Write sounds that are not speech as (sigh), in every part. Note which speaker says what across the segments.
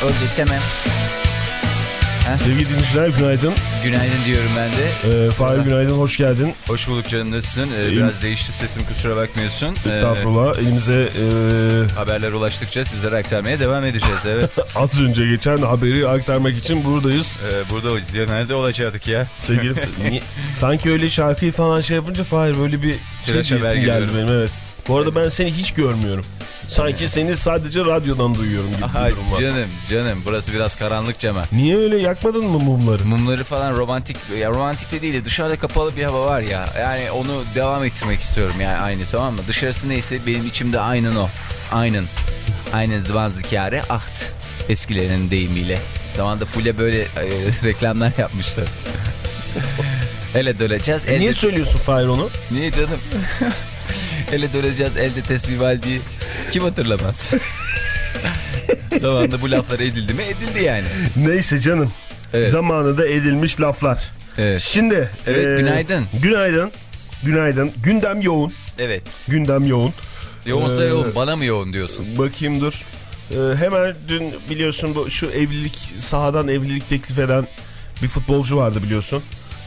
Speaker 1: tamam oldu tamam.
Speaker 2: Sevgili dinleyiciler günaydın.
Speaker 1: Günaydın diyorum ben de.
Speaker 2: Ee, Fahir günaydın, hoş geldin.
Speaker 1: Hoş bulduk canım nasılsın? Ee, biraz değişti sesim kusura bakmıyorsun. Ee,
Speaker 2: Estağfurullah. Elimize e,
Speaker 1: haberler ulaştıkça sizlere aktarmaya devam edeceğiz evet. (laughs)
Speaker 2: az önce geçen haberi aktarmak için buradayız.
Speaker 1: ee, burada o ya nerede olacaktık ya?
Speaker 2: Sevgili (laughs) sanki öyle şarkıyı falan şey yapınca Fahir böyle bir şey
Speaker 1: haber
Speaker 2: geldi benim evet. Bu arada ben seni hiç görmüyorum. Sanki seni sadece radyodan duyuyorum gibi
Speaker 1: Aha,
Speaker 2: durum var.
Speaker 1: canım canım burası biraz karanlık cama.
Speaker 2: Niye öyle yakmadın mı mumları?
Speaker 1: Mumları falan romantik ya romantik de değil de dışarıda kapalı bir hava var ya. Yani onu devam ettirmek istiyorum yani aynı tamam mı? Dışarısı neyse benim içimde aynen o. Aynen. Aynen zıvanzlikare aht. Eskilerin deyimiyle. Zamanda Fulya böyle e, (laughs) reklamlar yapmıştı. (laughs) Ele döleceğiz. Elde...
Speaker 2: Niye söylüyorsun Fahir onu?
Speaker 1: Niye canım? (laughs) Ele döleceğiz elde tesbih valdiği. Kim hatırlamaz? (laughs) Zamanında bu laflar edildi mi? Edildi yani.
Speaker 2: Neyse canım.
Speaker 1: Evet.
Speaker 2: Zamanında edilmiş laflar.
Speaker 1: Evet.
Speaker 2: Şimdi.
Speaker 1: Evet,
Speaker 2: e,
Speaker 1: günaydın.
Speaker 2: Günaydın. Günaydın. Gündem yoğun.
Speaker 1: Evet.
Speaker 2: Gündem yoğun.
Speaker 1: Yoğunsa
Speaker 2: Ee,
Speaker 1: yoğun. Bana mı yoğun diyorsun?
Speaker 2: Bakayım dur. Ee, hemen dün biliyorsun bu şu evlilik sahadan evlilik teklif eden bir futbolcu vardı biliyorsun.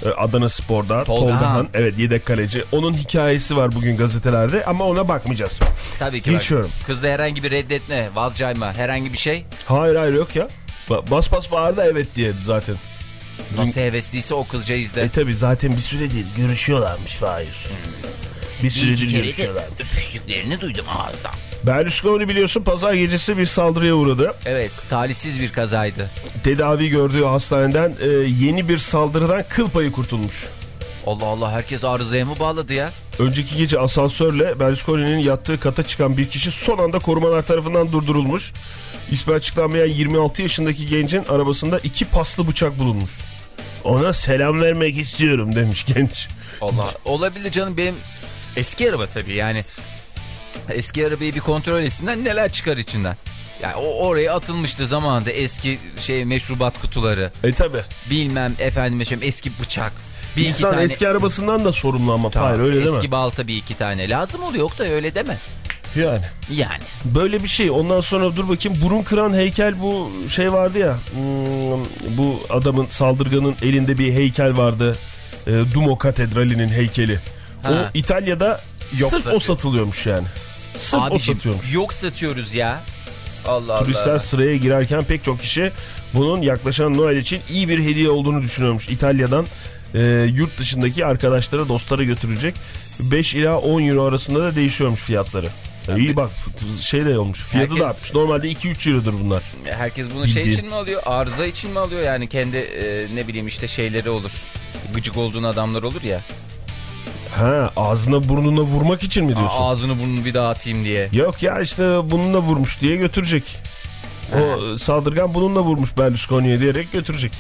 Speaker 2: Ee, Adana Spor'da.
Speaker 1: Tolga Han.
Speaker 2: Evet yedek kaleci. Onun hikayesi var bugün gazetelerde ama ona bakmayacağız.
Speaker 1: Tabii ki
Speaker 2: Geçiyorum.
Speaker 1: bak. Kızda herhangi bir reddetme, vazcayma, herhangi bir şey.
Speaker 2: Hayır hayır yok ya. Ba- Bas bas bağırdı evet diye zaten.
Speaker 1: Nasıl hevesliyse o kızcağız da.
Speaker 2: E tabi zaten bir süredir görüşüyorlarmış Fahir. Bir
Speaker 1: Bir
Speaker 2: süredir görüşüyorlarmış.
Speaker 1: öpüştüklerini duydum ağızdan.
Speaker 2: Berlusconi biliyorsun pazar gecesi bir saldırıya uğradı.
Speaker 1: Evet, talihsiz bir kazaydı.
Speaker 2: Tedavi gördüğü hastaneden e, yeni bir saldırıdan kıl payı kurtulmuş.
Speaker 1: Allah Allah herkes arızaya mı bağladı ya?
Speaker 2: Önceki gece asansörle Berlusconi'nin yattığı kata çıkan bir kişi son anda korumalar tarafından durdurulmuş. İsmi açıklanmayan 26 yaşındaki gencin arabasında iki paslı bıçak bulunmuş. Ona selam vermek istiyorum demiş genç.
Speaker 1: Allah olabilir canım benim eski araba tabii yani. Eski arabayı bir kontrol etsinler neler çıkar içinden. Yani o oraya atılmıştı zamanında eski şey meşrubat kutuları.
Speaker 2: E tabi.
Speaker 1: Bilmem efendim eski bıçak. Bir
Speaker 2: İnsan
Speaker 1: tane
Speaker 2: eski arabasından da sorumlu ama Fahir öyle değil
Speaker 1: eski
Speaker 2: mi?
Speaker 1: balta bir iki tane lazım oluyor yok da öyle deme.
Speaker 2: Yani.
Speaker 1: Yani.
Speaker 2: Böyle bir şey. Ondan sonra dur bakayım burun kıran heykel bu şey vardı ya. hmm, bu adamın saldırganın elinde bir heykel vardı. E, Duomo Katedrali'nin heykeli. O
Speaker 1: Ha.
Speaker 2: İtalya'da
Speaker 1: Yok
Speaker 2: sırf o
Speaker 1: satıyor.
Speaker 2: satılıyormuş yani. Sırf o
Speaker 1: Abicim
Speaker 2: satıyormuş.
Speaker 1: yok satıyoruz ya. Allah
Speaker 2: Turistler
Speaker 1: Allah.
Speaker 2: sıraya girerken pek çok kişi bunun yaklaşan Noel için iyi bir hediye olduğunu düşünüyormuş. İtalya'dan e, yurt dışındaki arkadaşlara, dostlara götürecek. 5 ila 10 euro arasında da değişiyormuş fiyatları. E, iyi bak şey de olmuş. Fiyatı
Speaker 1: Herkes-
Speaker 2: da artmış. Normalde 2-3 eurodur bunlar.
Speaker 1: Herkes bunu şey
Speaker 2: Bildiğin.
Speaker 1: için mi alıyor? Arıza için mi alıyor? Yani kendi e, ne bileyim işte şeyleri olur. Gıcık olduğun adamlar olur ya.
Speaker 2: Ha ağzına burnuna vurmak için mi diyorsun?
Speaker 1: Ağzını burnunu bir daha atayım diye.
Speaker 2: Yok ya işte bununla vurmuş diye götürecek. O saldırgan bununla vurmuş Berlusconi'ye diyerek götürecek.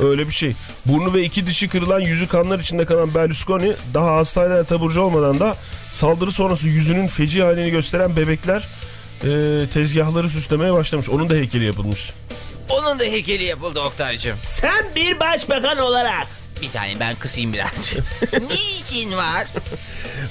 Speaker 2: Öyle bir şey. Burnu ve iki dişi kırılan yüzü kanlar içinde kalan Berlusconi daha hastanede taburcu olmadan da saldırı sonrası yüzünün feci halini gösteren bebekler e, tezgahları süslemeye başlamış. Onun da heykeli yapılmış.
Speaker 1: Onun da heykeli yapıldı Oktay'cığım.
Speaker 2: Sen bir başbakan olarak.
Speaker 1: Bir saniye ben kısayım biraz. (laughs) Niçin var?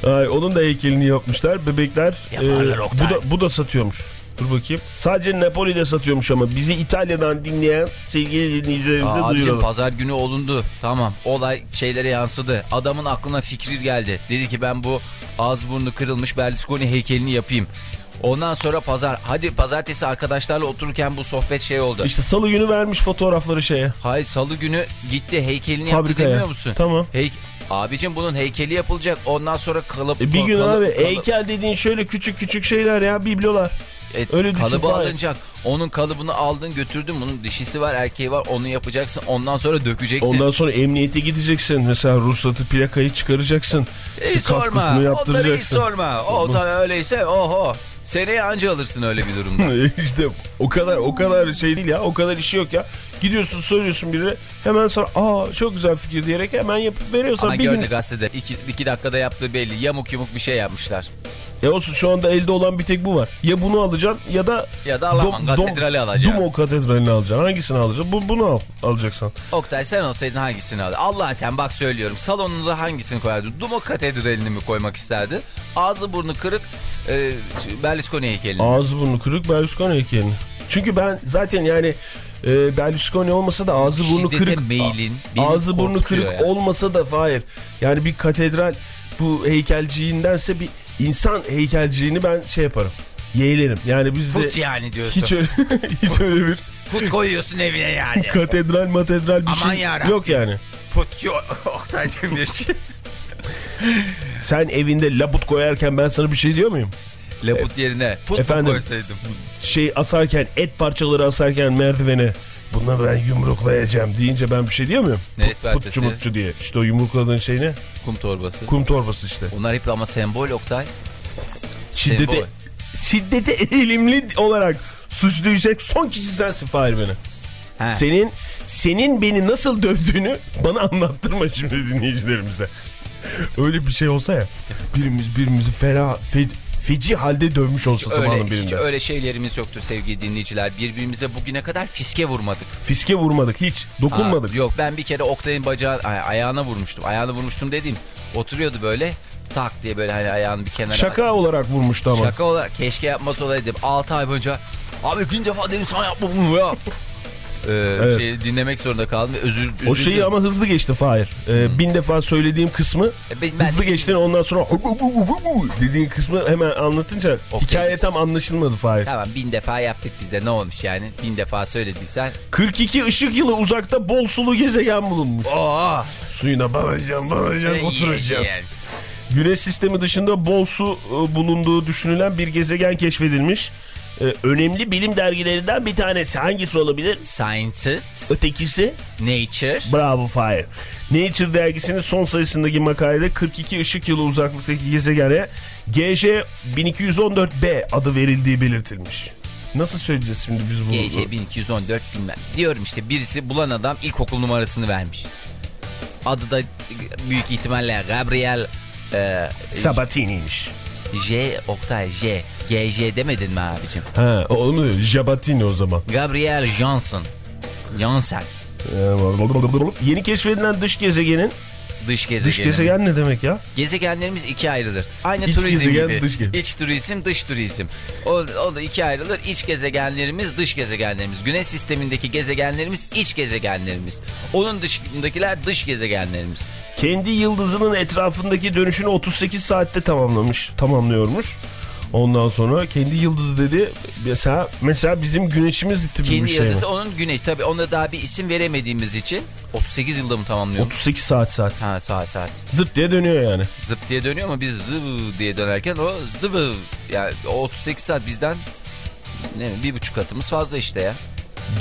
Speaker 2: Ay, onun da heykelini yapmışlar. Bebekler
Speaker 1: Yaparlar
Speaker 2: e, bu da bu da satıyormuş. Dur bakayım. Sadece Napoli'de satıyormuş ama bizi İtalya'dan dinleyen sevgili dinleyicilerimize
Speaker 1: Aa, abicim
Speaker 2: duyuralım.
Speaker 1: pazar günü olundu. Tamam olay şeylere yansıdı. Adamın aklına fikir geldi. Dedi ki ben bu ağız burnu kırılmış Berlusconi heykelini yapayım. Ondan sonra pazar hadi pazartesi arkadaşlarla otururken bu sohbet şey oldu.
Speaker 2: İşte salı günü vermiş fotoğrafları şeye.
Speaker 1: Hayır salı günü gitti heykelini yaptı
Speaker 2: Fabrikaya.
Speaker 1: demiyor musun?
Speaker 2: Tamam.
Speaker 1: Hey, abicim bunun heykeli yapılacak ondan sonra kalıp...
Speaker 2: E bir gün
Speaker 1: kalıp-
Speaker 2: abi
Speaker 1: kalıp-
Speaker 2: heykel dediğin şöyle küçük küçük şeyler ya biblolar.
Speaker 1: Et,
Speaker 2: Öyle
Speaker 1: kalıbı alınacak. Onun kalıbını aldın götürdün. Bunun dişisi var erkeği var. Onu yapacaksın. Ondan sonra dökeceksin.
Speaker 2: Ondan sonra emniyete gideceksin. Mesela ruhsatı plakayı çıkaracaksın. Kaskosunu
Speaker 1: sorma. Onları
Speaker 2: yaptıracaksın.
Speaker 1: sorma. O tabii öyleyse oho. Seneye anca alırsın öyle bir durumda. (laughs)
Speaker 2: işte o kadar o kadar şey değil ya o kadar işi yok ya. Gidiyorsun söylüyorsun birine hemen sana aa çok güzel fikir diyerek hemen yapıp veriyorsan
Speaker 1: Ama
Speaker 2: bir
Speaker 1: gördü
Speaker 2: gün.
Speaker 1: gazetede. iki, iki dakikada yaptığı belli. Yamuk yumuk bir şey yapmışlar.
Speaker 2: Ya olsun şu anda elde olan bir tek bu var. Ya bunu alacaksın ya da
Speaker 1: Ya da alamam, katedrali alacaksın.
Speaker 2: Dumo katedralini alacaksın. Hangisini alacaksın? Bu, bunu al, alacaksın.
Speaker 1: Oktay sen olsaydın hangisini aldın? Allah sen bak söylüyorum. Salonunuza hangisini koyardın? Dumo katedralini mi koymak isterdi? Ağzı burnu kırık e, Berlusconi heykelini.
Speaker 2: Ağzı burnu kırık Berlusconi heykelini. Çünkü ben zaten yani e, Berlusconi olmasa da ağzı burnu
Speaker 1: Şiddete
Speaker 2: kırık.
Speaker 1: meylin
Speaker 2: ağzı burnu kırık
Speaker 1: ya.
Speaker 2: olmasa da hayır. Yani bir katedral bu heykelciğindense bir insan heykelciğini ben şey yaparım. Yeğlerim. Yani bizde
Speaker 1: Fut yani diyorsun.
Speaker 2: hiç öyle, (laughs) hiç öyle bir
Speaker 1: Fut koyuyorsun evine yani.
Speaker 2: katedral matedral bir
Speaker 1: Aman
Speaker 2: şey
Speaker 1: yarabbim.
Speaker 2: yok yani.
Speaker 1: Futçu (laughs) Oktay Demirci.
Speaker 2: Sen evinde labut koyarken ben sana bir şey diyor muyum?
Speaker 1: Labut yerine put
Speaker 2: Efendim?
Speaker 1: koysaydım.
Speaker 2: Şey asarken et parçaları asarken merdivene buna ben yumruklayacağım deyince ben bir şey diyor muyum?
Speaker 1: Ne et
Speaker 2: Put-
Speaker 1: parçası?
Speaker 2: Putçu mutçu diye. İşte o yumrukladığın şey ne?
Speaker 1: Kum torbası.
Speaker 2: Kum torbası işte.
Speaker 1: Bunlar hep ama sembol Oktay.
Speaker 2: Şiddete,
Speaker 1: Sembol.
Speaker 2: şiddete (laughs) eğilimli olarak suçlayacak son kişi sensin Fahir beni.
Speaker 1: Ha.
Speaker 2: Senin senin beni nasıl dövdüğünü bana anlattırma şimdi dinleyicilerimize. Öyle bir şey olsa ya birimiz birimizi fena fe, feci halde dövmüş olsa
Speaker 1: öyle,
Speaker 2: zamanın
Speaker 1: hiç
Speaker 2: birinde.
Speaker 1: öyle şeylerimiz yoktur sevgili dinleyiciler. Birbirimize bugüne kadar fiske vurmadık.
Speaker 2: Fiske vurmadık hiç dokunmadık.
Speaker 1: Ha, yok ben bir kere Oktay'ın bacağı ay- ayağına vurmuştum. Ayağına vurmuştum dediğim oturuyordu böyle tak diye böyle hani ayağını bir kenara.
Speaker 2: Şaka olarak vurmuştu ama.
Speaker 1: Şaka olarak keşke yapması olaydı. 6 ay boyunca abi ikinci defa dedim sana yapma bunu ya. (laughs) Ee, şey, dinlemek zorunda kaldım özür, özür
Speaker 2: O şeyi ama hızlı geçti Fahir. Ee, bin defa söylediğim kısmı
Speaker 1: E, ben- ben-
Speaker 2: hızlı geçti ondan sonra dediğin kısmı hemen anlatınca
Speaker 1: Okey,
Speaker 2: hikaye tam anlaşılmadı Fahir.
Speaker 1: Tamam bin defa yaptık biz de ne olmuş yani bin defa söylediysen.
Speaker 2: 42 ışık yılı uzakta bol sulu gezegen bulunmuş.
Speaker 1: Oo.
Speaker 2: Suyuna banacağım banacağım
Speaker 1: iyi,
Speaker 2: oturacağım.
Speaker 1: iyi.
Speaker 2: Güneş sistemi dışında bol su e, bulunduğu düşünülen bir gezegen keşfedilmiş. E, önemli bilim dergilerinden bir tanesi. Hangisi olabilir?
Speaker 1: Scientists,
Speaker 2: Ötekisi?
Speaker 1: Nature,
Speaker 2: Bravo Fire. Nature dergisinin son sayısındaki makalede 42 ışık yılı uzaklıktaki gezegene GJ 1214b adı verildiği belirtilmiş. Nasıl söyleyeceğiz şimdi biz bunu?
Speaker 1: GC 1214 bilmem. Diyorum işte birisi bulan adam ilkokul numarasını vermiş. Adı da büyük ihtimalle Gabriel e,
Speaker 2: Sabatini'ymiş.
Speaker 1: J Oktay J. GJ demedin mi abicim?
Speaker 2: Ha, o mu diyor? Jabatini o zaman.
Speaker 1: Gabriel Johnson. Johnson.
Speaker 2: Yeni keşfedilen dış gezegenin
Speaker 1: Dış gezegen.
Speaker 2: dış gezegen ne demek ya?
Speaker 1: Gezegenlerimiz ikiye ayrılır. Aynı
Speaker 2: İç
Speaker 1: turizm
Speaker 2: gezegen,
Speaker 1: gibi.
Speaker 2: dış gezegen.
Speaker 1: İç turizm, dış turizm. O, o da ikiye ayrılır. İç gezegenlerimiz, dış gezegenlerimiz. Güneş sistemindeki gezegenlerimiz iç gezegenlerimiz. Onun dışındakiler dış gezegenlerimiz.
Speaker 2: Kendi yıldızının etrafındaki dönüşünü 38 saatte tamamlamış, tamamlıyormuş. Ondan sonra kendi yıldızı dedi mesela mesela bizim güneşimiz tipi
Speaker 1: Kendi
Speaker 2: bir şey mi?
Speaker 1: yıldızı onun güneş. Tabii ona daha bir isim veremediğimiz için 38 yılda mı tamamlıyor?
Speaker 2: 38 saat saat.
Speaker 1: Ha saat saat.
Speaker 2: Zırt diye dönüyor yani.
Speaker 1: Zıp diye dönüyor ama biz zıvı diye dönerken o zıvı. Yani o 38 saat bizden ne mi bir buçuk katımız fazla işte ya.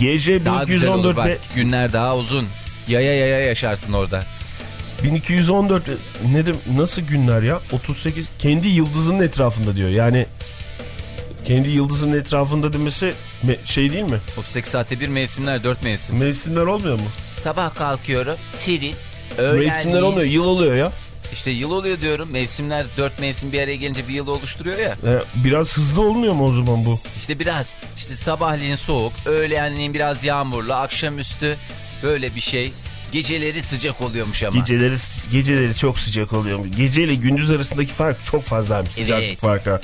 Speaker 2: GJ
Speaker 1: Daha güzel olur
Speaker 2: 1214
Speaker 1: bak. Günler daha uzun. Yaya yaya yaşarsın orada.
Speaker 2: 1214 nedir nasıl günler ya? 38 kendi yıldızının etrafında diyor. Yani kendi yıldızının etrafında demesi me- şey değil mi?
Speaker 1: 38 saatte bir mevsimler, dört mevsim.
Speaker 2: Mevsimler olmuyor mu?
Speaker 1: Sabah kalkıyorum, serin.
Speaker 2: Mevsimler olmuyor, yıl oluyor ya.
Speaker 1: İşte yıl oluyor diyorum. Mevsimler, dört mevsim bir araya gelince bir yıl oluşturuyor ya.
Speaker 2: Ee, biraz hızlı olmuyor mu o zaman bu?
Speaker 1: İşte biraz işte sabahleyin soğuk, öğlenleyin biraz yağmurlu, akşamüstü böyle bir şey. Geceleri sıcak oluyormuş ama.
Speaker 2: Geceleri geceleri çok sıcak oluyor. Gece ile gündüz arasındaki fark çok fazlaymış sıcaklık
Speaker 1: Evet.
Speaker 2: farkı.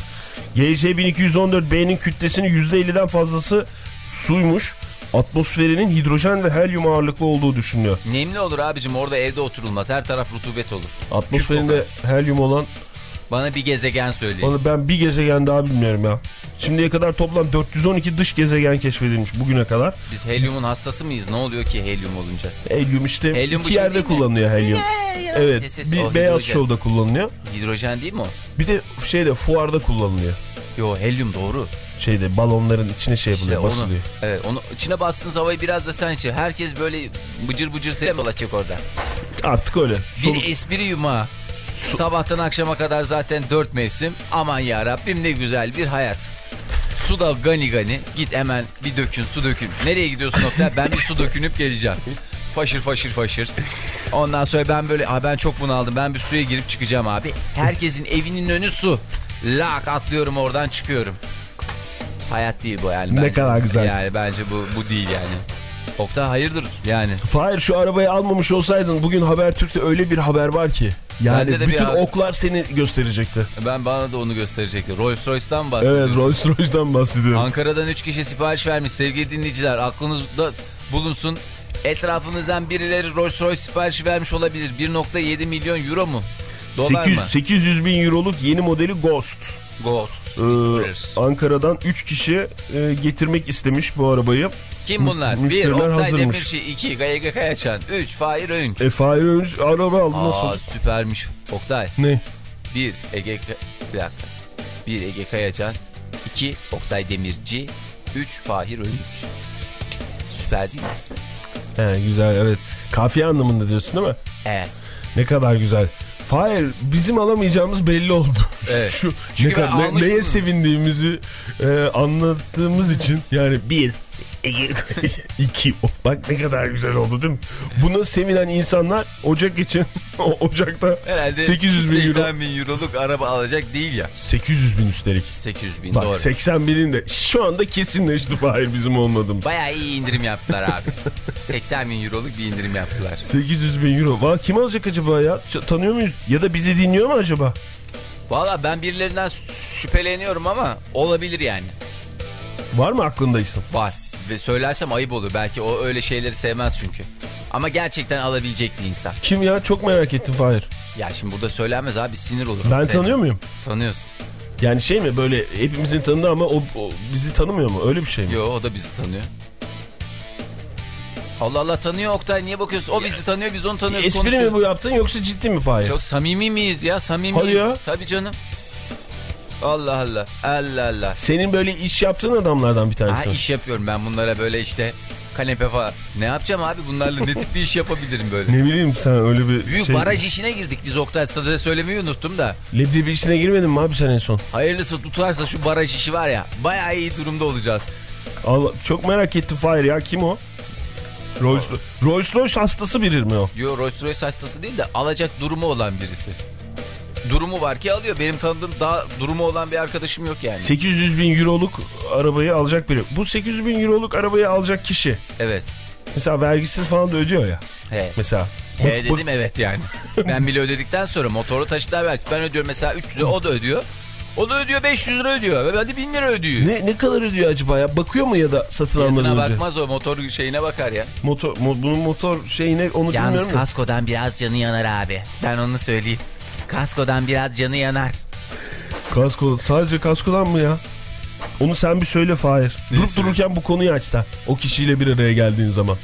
Speaker 2: GJ 1214B'nin kütlesinin %50'den fazlası suymuş. Atmosferinin hidrojen ve helyum ağırlıklı olduğu düşünülüyor.
Speaker 1: Nemli olur abicim orada evde oturulmaz. Her taraf rutubet olur.
Speaker 2: Atmosferinde helyum olan
Speaker 1: Bana bir gezegen söyleyin.
Speaker 2: onu ben bir gezegen daha bilmiyorum ya. Şimdiye kadar toplam 412 dış gezegen keşfedilmiş bugüne kadar.
Speaker 1: Biz helyumun hastası mıyız? Ne oluyor ki helyum olunca?
Speaker 2: Helyum işte
Speaker 1: Helyum
Speaker 2: iki
Speaker 1: şey
Speaker 2: yerde kullanılıyor helyum. Evet
Speaker 1: Neyse,
Speaker 2: bir
Speaker 1: o
Speaker 2: beyaz
Speaker 1: hidrojen.
Speaker 2: şovda kullanılıyor.
Speaker 1: Hidrojen değil mi o?
Speaker 2: Bir de şeyde fuarda kullanılıyor.
Speaker 1: Yo helyum doğru.
Speaker 2: Şeyde balonların içine şey
Speaker 1: İşte
Speaker 2: yapılıyor,
Speaker 1: onu,
Speaker 2: basılıyor.
Speaker 1: evet, onu içine bastığınız havayı biraz da sen şey. Herkes böyle bıcır bıcır selam olacak orada.
Speaker 2: Artık öyle. Soluk-
Speaker 1: Bir espri yumağı. Sabahtan akşama kadar zaten dört mevsim. Aman ya Rabbim ne güzel bir hayat. Su da gani gani. Git hemen bir dökün su dökün. Nereye gidiyorsun nokta? Ben bir su dökünüp geleceğim. Faşır faşır faşır. Ondan sonra ben böyle ben çok bunaldım. Ben bir suya girip çıkacağım abi. Herkesin evinin önü su. Lak atlıyorum oradan çıkıyorum. Hayat değil bu yani.
Speaker 2: Ne
Speaker 1: bence.
Speaker 2: kadar güzel.
Speaker 1: Yani bence bu, bu değil yani. Oktay hayırdır yani.
Speaker 2: Fahir şu arabayı almamış olsaydın bugün Habertürk'te öyle bir haber var ki. Yani
Speaker 1: de bir
Speaker 2: bütün
Speaker 1: haber-
Speaker 2: oklar seni gösterecekti.
Speaker 1: Ben bana da onu gösterecekti. Rolls Royce'dan mı bahsediyorsun?
Speaker 2: Evet Rolls Royce'dan bahsediyorum.
Speaker 1: Ankara'dan 3 kişi sipariş vermiş sevgili dinleyiciler. Aklınızda bulunsun. Etrafınızdan birileri Rolls Royce siparişi vermiş olabilir. 1.7 milyon euro mu? Dolar
Speaker 2: 800,
Speaker 1: mı?
Speaker 2: 800 bin euroluk yeni modeli Ghost.
Speaker 1: Ghost.
Speaker 2: Ee. Ankara'dan 3 kişi e, getirmek istemiş bu arabayı.
Speaker 1: Kim bunlar? 1.
Speaker 2: müşteriler
Speaker 1: Oktay. Demirci. 2. Gayega Kayaçan. 3. Fahir Öğünç.
Speaker 2: E Fahir Öğünç araba aldı nasıl
Speaker 1: Aa
Speaker 2: olacak?
Speaker 1: süpermiş Oktay.
Speaker 2: Ne?
Speaker 1: 1. Ege bir dakika. 1. Ege Kayacan. 2. Oktay Demirci. 3. Fahir Öğünç. Süper değil mi?
Speaker 2: He, güzel evet. Kafiye anlamında diyorsun değil mi?
Speaker 1: Evet.
Speaker 2: Ne kadar güzel. Fahir bizim alamayacağımız belli oldu.
Speaker 1: Evet. (laughs)
Speaker 2: Şu,
Speaker 1: Çünkü
Speaker 2: ne neye
Speaker 1: bunu.
Speaker 2: sevindiğimizi e, anlattığımız için yani bir (laughs) iki bak ne kadar güzel oldu değil mi? Buna sevinen insanlar Ocak için (laughs) Ocak'ta
Speaker 1: Herhalde
Speaker 2: 800 bin euro
Speaker 1: 80 bin euroluk araba alacak değil ya.
Speaker 2: 800 bin üstelik.
Speaker 1: 800 bin
Speaker 2: Bak
Speaker 1: doğru.
Speaker 2: 80 binin de şu anda kesinleşti Fahir bizim olmadığımız.
Speaker 1: Bayağı iyi indirim yaptılar abi. 80 bin euroluk bir indirim yaptılar.
Speaker 2: 800 bin euro. Valla kim alacak acaba ya? Tanıyor muyuz? Ya da bizi dinliyor mu acaba?
Speaker 1: Valla ben birilerinden şüpheleniyorum ama olabilir yani.
Speaker 2: Var mı aklında isim?
Speaker 1: Var. Ve söylersem ayıp olur. Belki o öyle şeyleri sevmez çünkü. Ama gerçekten alabilecek bir insan.
Speaker 2: Kim ya? Çok merak ettim Fahir.
Speaker 1: Ya şimdi burada söylenmez abi sinir olur.
Speaker 2: Ben tanıyor muyum?
Speaker 1: Tanıyorsun.
Speaker 2: Yani şey mi böyle hepimizin tanıdığı ama o, o bizi tanımıyor mu? Öyle bir şey mi?
Speaker 1: Yo o da bizi tanıyor. Allah Allah tanıyor Oktay niye bakıyorsun? O bizi tanıyor biz onu tanıyoruz.
Speaker 2: Espri
Speaker 1: konuşuyoruz.
Speaker 2: mi bu yaptın yoksa ciddi mi Fahir?
Speaker 1: Çok samimi miyiz ya? Samimiyiz.
Speaker 2: Hadi ya.
Speaker 1: Tabii canım. Allah Allah. Allah Allah.
Speaker 2: Senin böyle iş yaptığın adamlardan bir
Speaker 1: Ha
Speaker 2: tanesi.
Speaker 1: iş yapıyorum ben bunlara böyle işte kanepe falan. Ne yapacağım abi bunlarla ne tip bir iş yapabilirim böyle?
Speaker 2: Ne bileyim sen öyle bir
Speaker 1: Büyük
Speaker 2: şey...
Speaker 1: baraj işine girdik biz Oktay Stadı'da söylemeyi unuttum da.
Speaker 2: Leblebi işine girmedin mi abi sen en son?
Speaker 1: Hayırlısı tutarsa şu baraj işi var ya bayağı iyi durumda olacağız.
Speaker 2: Allah, çok merak ettim Fahir ya kim o? Rolls, Rolls Royce hastası biri mi o?
Speaker 1: Yo Rolls Royce hastası değil de alacak durumu olan birisi. Durumu var ki alıyor. Benim tanıdığım daha durumu olan bir arkadaşım yok yani.
Speaker 2: 800 bin euroluk arabayı alacak biri. Bu 800 bin euroluk arabayı alacak kişi.
Speaker 1: Evet.
Speaker 2: Mesela vergisiz falan da ödüyor ya.
Speaker 1: He.
Speaker 2: Mesela.
Speaker 1: He
Speaker 2: Bu- bu-
Speaker 1: dedim evet yani. (laughs) ben bile ödedikten sonra motorlu taşıtlar vergisi. Ben ödüyorum mesela 300 lira o da ödüyor. O da ödüyor 500 lira ödüyor. Hadi 1000 lira ödüyor.
Speaker 2: Ne, ne kadar ödüyor acaba ya? Bakıyor mu ya da satın almadan önce?
Speaker 1: bakmaz o motor şeyine bakar ya.
Speaker 2: Motor, mo- bunun motor şeyine onu
Speaker 1: Yalnız
Speaker 2: bilmiyorum da.
Speaker 1: kaskodan biraz canı yanar abi. Ben onu söyleyeyim. Kaskodan biraz canı yanar.
Speaker 2: Kasko, sadece kaskodan mı ya? Onu sen bir söyle Fahir. Durup dururken bu konuyu açsan. O kişiyle bir araya geldiğin zaman.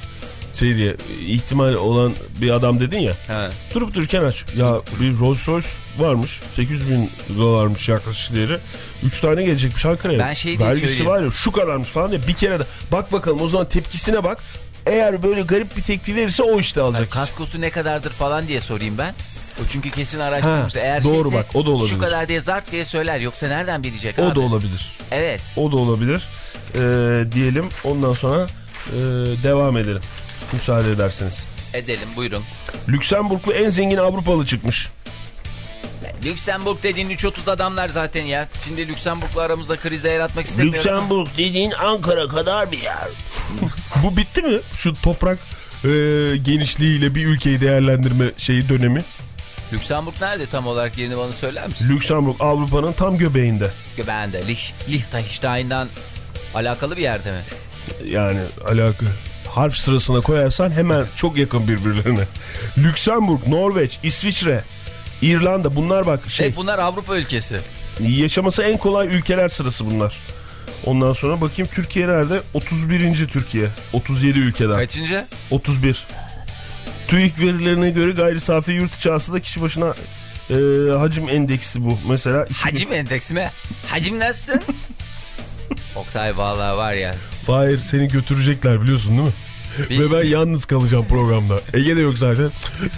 Speaker 2: Şey diye ihtimal olan bir adam dedin ya.
Speaker 1: Ha.
Speaker 2: Durup dururken aç. Ya bir Rolls Royce varmış. 800 bin dolarmış yaklaşık değeri. 3 tane gelecekmiş Ankara'ya.
Speaker 1: Ben şey diye
Speaker 2: Vergisi
Speaker 1: söyleyeyim.
Speaker 2: var ya şu kadarmış falan diye bir kere de. Bak bakalım o zaman tepkisine bak. Eğer böyle garip bir tepki verirse o işte
Speaker 1: Hayır,
Speaker 2: alacak.
Speaker 1: kaskosu ne kadardır falan diye sorayım ben. O çünkü kesin araştırmıştır.
Speaker 2: Ha,
Speaker 1: Eğer
Speaker 2: doğru
Speaker 1: şeyse,
Speaker 2: bak, o da olabilir.
Speaker 1: Şu kadar diye zart diye söyler. Yoksa nereden bilecek
Speaker 2: o
Speaker 1: abi?
Speaker 2: da olabilir.
Speaker 1: Evet.
Speaker 2: O da olabilir. Ee, diyelim ondan sonra e, devam edelim. Müsaade ederseniz.
Speaker 1: Edelim buyurun.
Speaker 2: Lüksemburglu en zengin Avrupalı çıkmış.
Speaker 1: Lüksemburg dediğin 3.30 adamlar zaten ya. Şimdi Lüksemburg'la aramızda krizde yaratmak istemiyorum.
Speaker 2: Lüksemburg dediğin Ankara kadar bir yer. (laughs) Bu bitti mi? Şu toprak e, genişliğiyle bir ülkeyi değerlendirme şeyi dönemi.
Speaker 1: Lüksemburg nerede tam olarak yerini bana söyler misin?
Speaker 2: Lüksemburg Avrupa'nın tam göbeğinde.
Speaker 1: Ben de Lich, Liechtenstein'dan alakalı bir yerde mi?
Speaker 2: Yani alaka harf sırasına koyarsan hemen çok yakın birbirlerine. Lüksemburg, Norveç, İsviçre, İrlanda bunlar bak şey
Speaker 1: Hep bunlar Avrupa ülkesi.
Speaker 2: yaşaması en kolay ülkeler sırası bunlar. Ondan sonra bakayım Türkiye nerede? 31. Türkiye. 37 ülkeden.
Speaker 1: Kaçıncı?
Speaker 2: 31. TÜİK verilerine göre gayri safi yurt içi hasıla kişi başına e, hacim endeksi bu. Mesela 2000
Speaker 1: Hacim endeksi mi? Hacim nasılsın? (laughs) Oktay vallahi var ya.
Speaker 2: Hayır seni götürecekler biliyorsun değil mi?
Speaker 1: Bil-
Speaker 2: Ve ben yalnız kalacağım programda. Ege de yok zaten.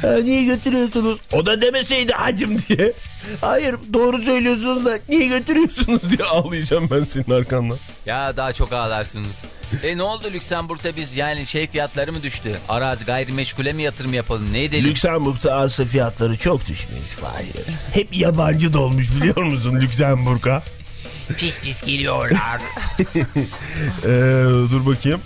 Speaker 2: Ha, niye götürüyorsunuz? O da demeseydi hacım diye. Hayır doğru söylüyorsunuz da niye götürüyorsunuz diye ağlayacağım ben senin arkandan.
Speaker 1: Ya daha çok ağlarsınız. E ne oldu Lüksemburg'da biz yani şey fiyatları mı düştü? Arazi gayrimeşgule mi yatırım yapalım? Ne edelim?
Speaker 2: Lüksemburg'da arsa fiyatları çok düşmüş. Hayır. Hep yabancı dolmuş biliyor musun Lüksemburg'a?
Speaker 1: pis pis geliyorlar. (laughs)
Speaker 2: Ee, dur bakayım.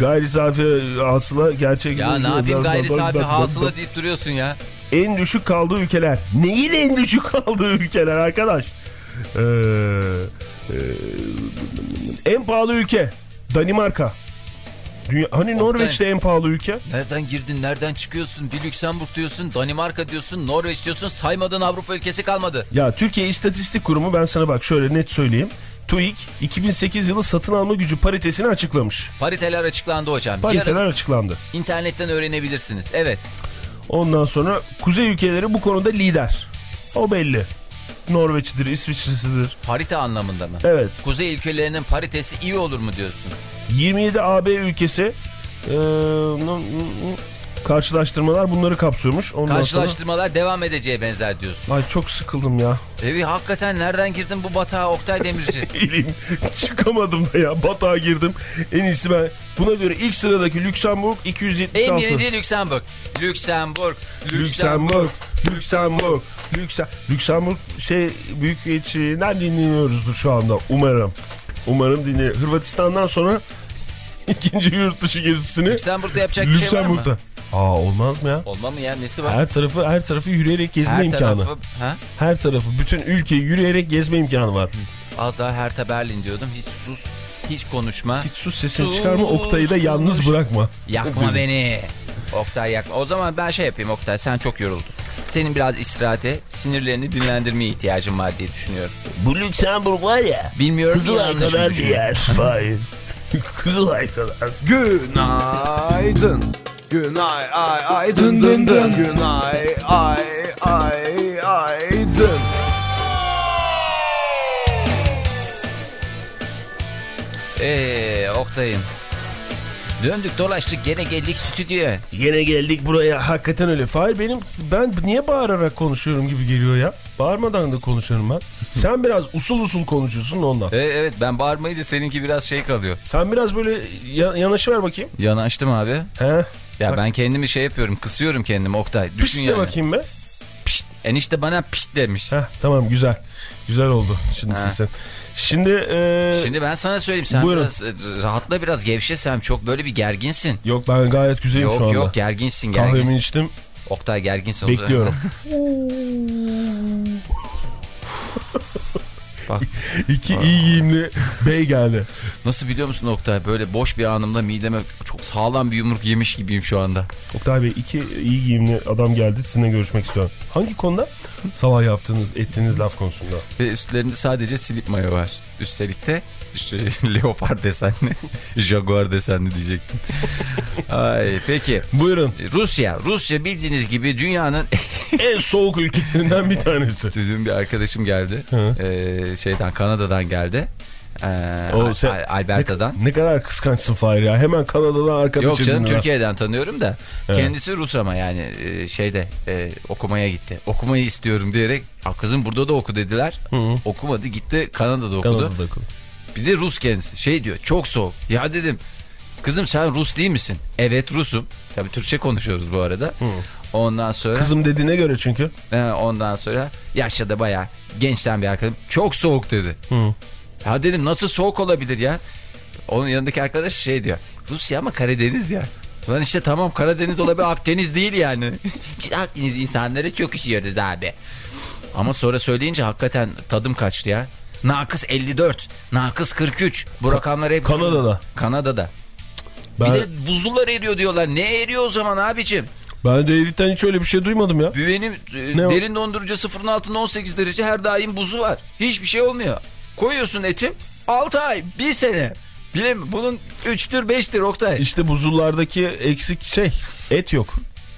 Speaker 2: Gayri safi hasıla gerçek.
Speaker 1: ya ne yapayım gayri safi hasıla deyip duruyorsun ya.
Speaker 2: En düşük kaldığı ülkeler. Neyin en düşük (laughs) kaldığı ülkeler arkadaş? Ee, e, en pahalı ülke Danimarka. Dünya, hani Norveç'te en pahalı ülke?
Speaker 1: Nereden girdin nereden çıkıyorsun? Bir Lüksemburg diyorsun, Danimarka diyorsun, Norveç diyorsun saymadığın Avrupa ülkesi kalmadı.
Speaker 2: Ya Türkiye İstatistik Kurumu ben sana bak şöyle net söyleyeyim. TÜİK 2008 yılı satın alma gücü paritesini açıklamış.
Speaker 1: Pariteler açıklandı hocam.
Speaker 2: Pariteler
Speaker 1: Yarın
Speaker 2: açıklandı.
Speaker 1: internetten öğrenebilirsiniz. Evet.
Speaker 2: Ondan sonra kuzey ülkeleri bu konuda lider. O belli. Norveç'idir, İsviçre'sidir.
Speaker 1: Parite anlamında mı?
Speaker 2: Evet.
Speaker 1: Kuzey ülkelerinin paritesi iyi olur mu diyorsun?
Speaker 2: 27 AB ülkesi e, karşılaştırmalar bunları kapsıyormuş. Ondan
Speaker 1: Karşılaştırmalar devam edeceğe benzer diyorsun.
Speaker 2: Sonra... Ay çok sıkıldım ya.
Speaker 1: Evi hakikaten nereden girdin bu batağa Oktay Demirci? (laughs)
Speaker 2: Elim çıkamadım da ya. Batağa girdim. En iyisi ben. Buna göre ilk sıradaki Lüksemburg 276.
Speaker 1: en birinci Lüksemburg. Lüksemburg.
Speaker 2: Lüksemburg, Lüksemburg, Lüksemburg. Lüksemburg şey büyükelçiliğinden dinliyoruzdur şu anda umarım. Umarım dinliyor. Hırvatistan'dan sonra (laughs) ikinci yurt dışı gezisini
Speaker 1: Lüksemburg'da yapacak bir şey var mı?
Speaker 2: Aa olmaz mı ya?
Speaker 1: Olma mı ya nesi var?
Speaker 2: Her tarafı her tarafı yürüyerek gezme
Speaker 1: Her
Speaker 2: imkanı.
Speaker 1: tarafı ha?
Speaker 2: Her tarafı bütün ülkeyi yürüyerek gezme imkanı var.
Speaker 1: Az daha Hertha Berlin diyordum. Hiç sus, hiç konuşma.
Speaker 2: Hiç sus sesini
Speaker 1: Sus,
Speaker 2: çıkarma Oktay'ı da yalnız bırakma.
Speaker 1: Yakma beni. Oktay yakma. O zaman ben şey yapayım Oktay sen çok yoruldun. Senin biraz istirahate, sinirlerini dinlendirmeye ihtiyacın var diye düşünüyorum.
Speaker 2: Bu Lüksemburg var ya.
Speaker 1: Bilmiyorum
Speaker 2: Kızılay kadar bir yer. Hayır. (laughs) Kızılay kadar.
Speaker 3: Günaydın. Günay ay ay dın dın dın. Günay ay ay ay dın.
Speaker 1: Eee Oktay'ım. Döndük dolaştık gene geldik stüdyoya.
Speaker 2: Yine geldik buraya. Hakikaten öyle. Fahir benim ben niye bağırarak konuşuyorum gibi geliyor ya. Bağırmadan da konuşuyorum ben. (laughs) Sen biraz usul usul konuşuyorsun da ondan.
Speaker 1: E, evet ben bağırmayınca seninki biraz şey kalıyor.
Speaker 2: Sen biraz böyle ya, yanaşıver bakayım.
Speaker 1: Yanaştım abi.
Speaker 2: He.
Speaker 1: Ya
Speaker 2: Bak.
Speaker 1: ben kendimi şey yapıyorum kısıyorum kendimi Oktay. Düşün
Speaker 2: Pişt de
Speaker 1: yani.
Speaker 2: bakayım be.
Speaker 1: Pişt. Enişte bana pişt demiş.
Speaker 2: Heh, tamam güzel. Güzel oldu şimdi
Speaker 1: Ha.
Speaker 2: Şimdi, e,
Speaker 1: Şimdi ben sana söyleyeyim sen
Speaker 2: Buyurun.
Speaker 1: biraz e, rahatla biraz gevşe sen çok böyle bir gerginsin.
Speaker 2: yok ben gayet güzelim şu
Speaker 1: Yok
Speaker 2: anda.
Speaker 1: yok gerginsin gerginsin.
Speaker 2: Kahvemi içtim.
Speaker 1: Oktay gerginsin.
Speaker 2: Bekliyorum. (laughs)
Speaker 1: Bak (laughs)
Speaker 2: İki iyi giyimli bey geldi.
Speaker 1: nasıl biliyor musun Oktay böyle boş bir anımda mideme çok sağlam bir yumruk yemiş gibiyim şu anda.
Speaker 2: Oktay Bey iki iyi giyimli adam geldi sizinle görüşmek istiyorum. Hangi konuda? Sabah yaptığınız, ettiğiniz laf konusunda.
Speaker 1: Ve üstlerinde sadece silip mayo var. Üstelik de işte, (laughs) leopar desenli, (laughs) jaguar desenli diyecektim. Ay peki.
Speaker 2: Buyurun.
Speaker 1: Rusya. Rusya bildiğiniz gibi dünyanın (laughs)
Speaker 2: en soğuk ülkelerinden bir tanesi.
Speaker 1: Dün bir arkadaşım geldi.
Speaker 2: Hı.
Speaker 1: Ee, şeyden Kanada'dan geldi. Ee,
Speaker 2: O sen-
Speaker 1: Al- Alberta'dan.
Speaker 2: Ne kadar kıskançsın Fahir ya. Hemen Kanada'dan arkadaş
Speaker 1: Yok canım. Türkiye'den tanıyorum da.
Speaker 2: Evet.
Speaker 1: Kendisi Rus ama yani e, şeyde e, okumaya gitti. Okumayı istiyorum diyerek "Aa, kızım burada da oku dediler.
Speaker 2: Hı.
Speaker 1: Okumadı gitti Kanada'da okudu.
Speaker 2: Kanada'da okudum.
Speaker 1: Bir de Rus kendisi. Şey diyor çok soğuk. Ya dedim kızım sen Rus değil misin? Evet Rusum. Tabii Türkçe konuşuyoruz bu arada. Ondan sonra
Speaker 2: Kızım dediğine göre çünkü.
Speaker 1: He, ondan sonra yaşça da bayağı gençten bir arkadaşım. Çok soğuk dedi.
Speaker 2: Hı.
Speaker 1: Ya dedim nasıl soğuk olabilir ya? Onun yanındaki arkadaş şey diyor. Rusya ama Karadeniz ya. Ulan işte tamam Karadeniz olabilir (laughs) Akdeniz değil yani. (laughs) Akdeniz insanları çok üşüyoruz abi. Ama sonra söyleyince hakikaten tadım kaçtı ya. Nakıs 54, Nakıs 43. Bu rakamlar hep...
Speaker 2: Kanada'da.
Speaker 1: Kanada'da.
Speaker 2: Ben,
Speaker 1: Bir de buzullar eriyor diyorlar. Ne eriyor o zaman abicim?
Speaker 2: ben de Edith'ten hiç öyle bir şey duymadım ya.
Speaker 1: Benim e,
Speaker 2: Ne o?
Speaker 1: derin dondurucu sıfırın altında 18 derece her daim buzu var. Hiçbir şey olmuyor. Koyuyorsun eti 6 ay 1 sene. Bilem bunun 3'tür 5'tir Oktay.
Speaker 2: İşte buzullardaki eksik şey et yok.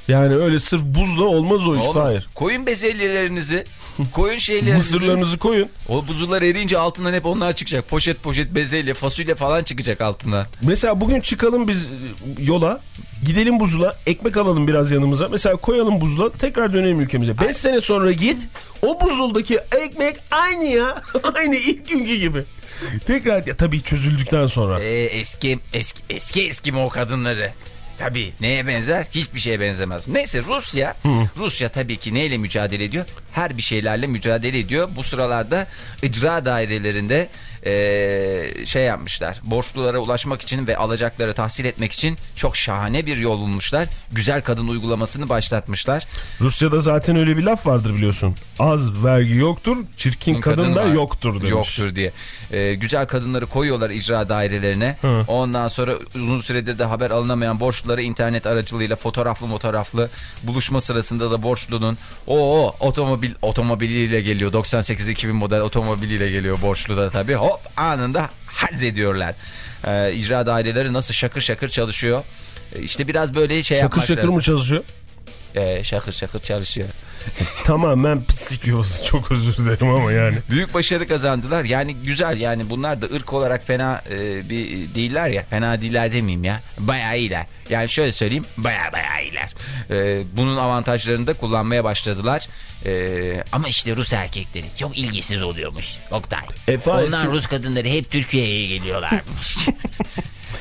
Speaker 2: Yani öyle sırf buzla olmaz o iş.
Speaker 1: Oğlum,
Speaker 2: Hayır.
Speaker 1: Koyun bezelyelerinizi, koyun şeylerinizi.
Speaker 2: Mısırlarınızı koyun.
Speaker 1: O buzullar eriyince altından hep onlar çıkacak. Poşet poşet bezelye, fasulye falan çıkacak altından.
Speaker 2: Mesela bugün çıkalım biz yola. Gidelim buzula. Ekmek alalım biraz yanımıza. Mesela koyalım buzula. Tekrar dönelim ülkemize. 5 sene sonra git. O buzuldaki ekmek aynı ya. (laughs) aynı ilk günkü gibi. Tekrar ya tabii çözüldükten sonra.
Speaker 1: Ee, eski eski eski eski o kadınları. Tabii neye benzer? Hiçbir şeye benzemez. Neyse Rusya, Rusya tabii ki neyle mücadele ediyor? Her bir şeylerle mücadele ediyor. Bu sıralarda icra dairelerinde eee, şey yapmışlar. Borçlulara ulaşmak için ve alacakları tahsil etmek için çok şahane bir yol bulmuşlar. Güzel kadın uygulamasını başlatmışlar.
Speaker 2: Rusya'da zaten öyle bir laf vardır biliyorsun. Az vergi yoktur, çirkin kadın, da
Speaker 1: var.
Speaker 2: yoktur demiş.
Speaker 1: Yoktur diye. Ee, güzel kadınları koyuyorlar icra dairelerine. Ondan sonra uzun süredir de haber alınamayan borçluları internet aracılığıyla fotoğraflı fotoğraflı buluşma sırasında da borçlunun o otomobil otomobiliyle geliyor. 98-2000 model otomobiliyle geliyor borçlu da tabii. Hop anında haz ediyorlar. Ee, icra daireleri nasıl şakır şakır çalışıyor. İşte biraz böyle şey
Speaker 2: Şakır
Speaker 1: yapmak
Speaker 2: şakır
Speaker 1: lazım.
Speaker 2: mı çalışıyor?
Speaker 1: Ee, şakır şakır çalışıyor. (laughs)
Speaker 2: Tamamen pislik yuvası. Çok özür dilerim ama yani.
Speaker 1: Büyük başarı kazandılar. Yani güzel yani bunlar da ırk olarak fena e, bir değiller ya. Fena değiller demeyeyim ya. Bayağı iyiler. Yani şöyle söyleyeyim bayağı bayağı iyiler. E, bunun avantajlarını da kullanmaya başladılar. E, ama işte Rus erkekleri çok ilgisiz oluyormuş. Oktay.
Speaker 2: E,
Speaker 1: Ondan
Speaker 2: şimdi-
Speaker 1: Rus kadınları hep Türkiye'ye geliyorlarmış. (laughs)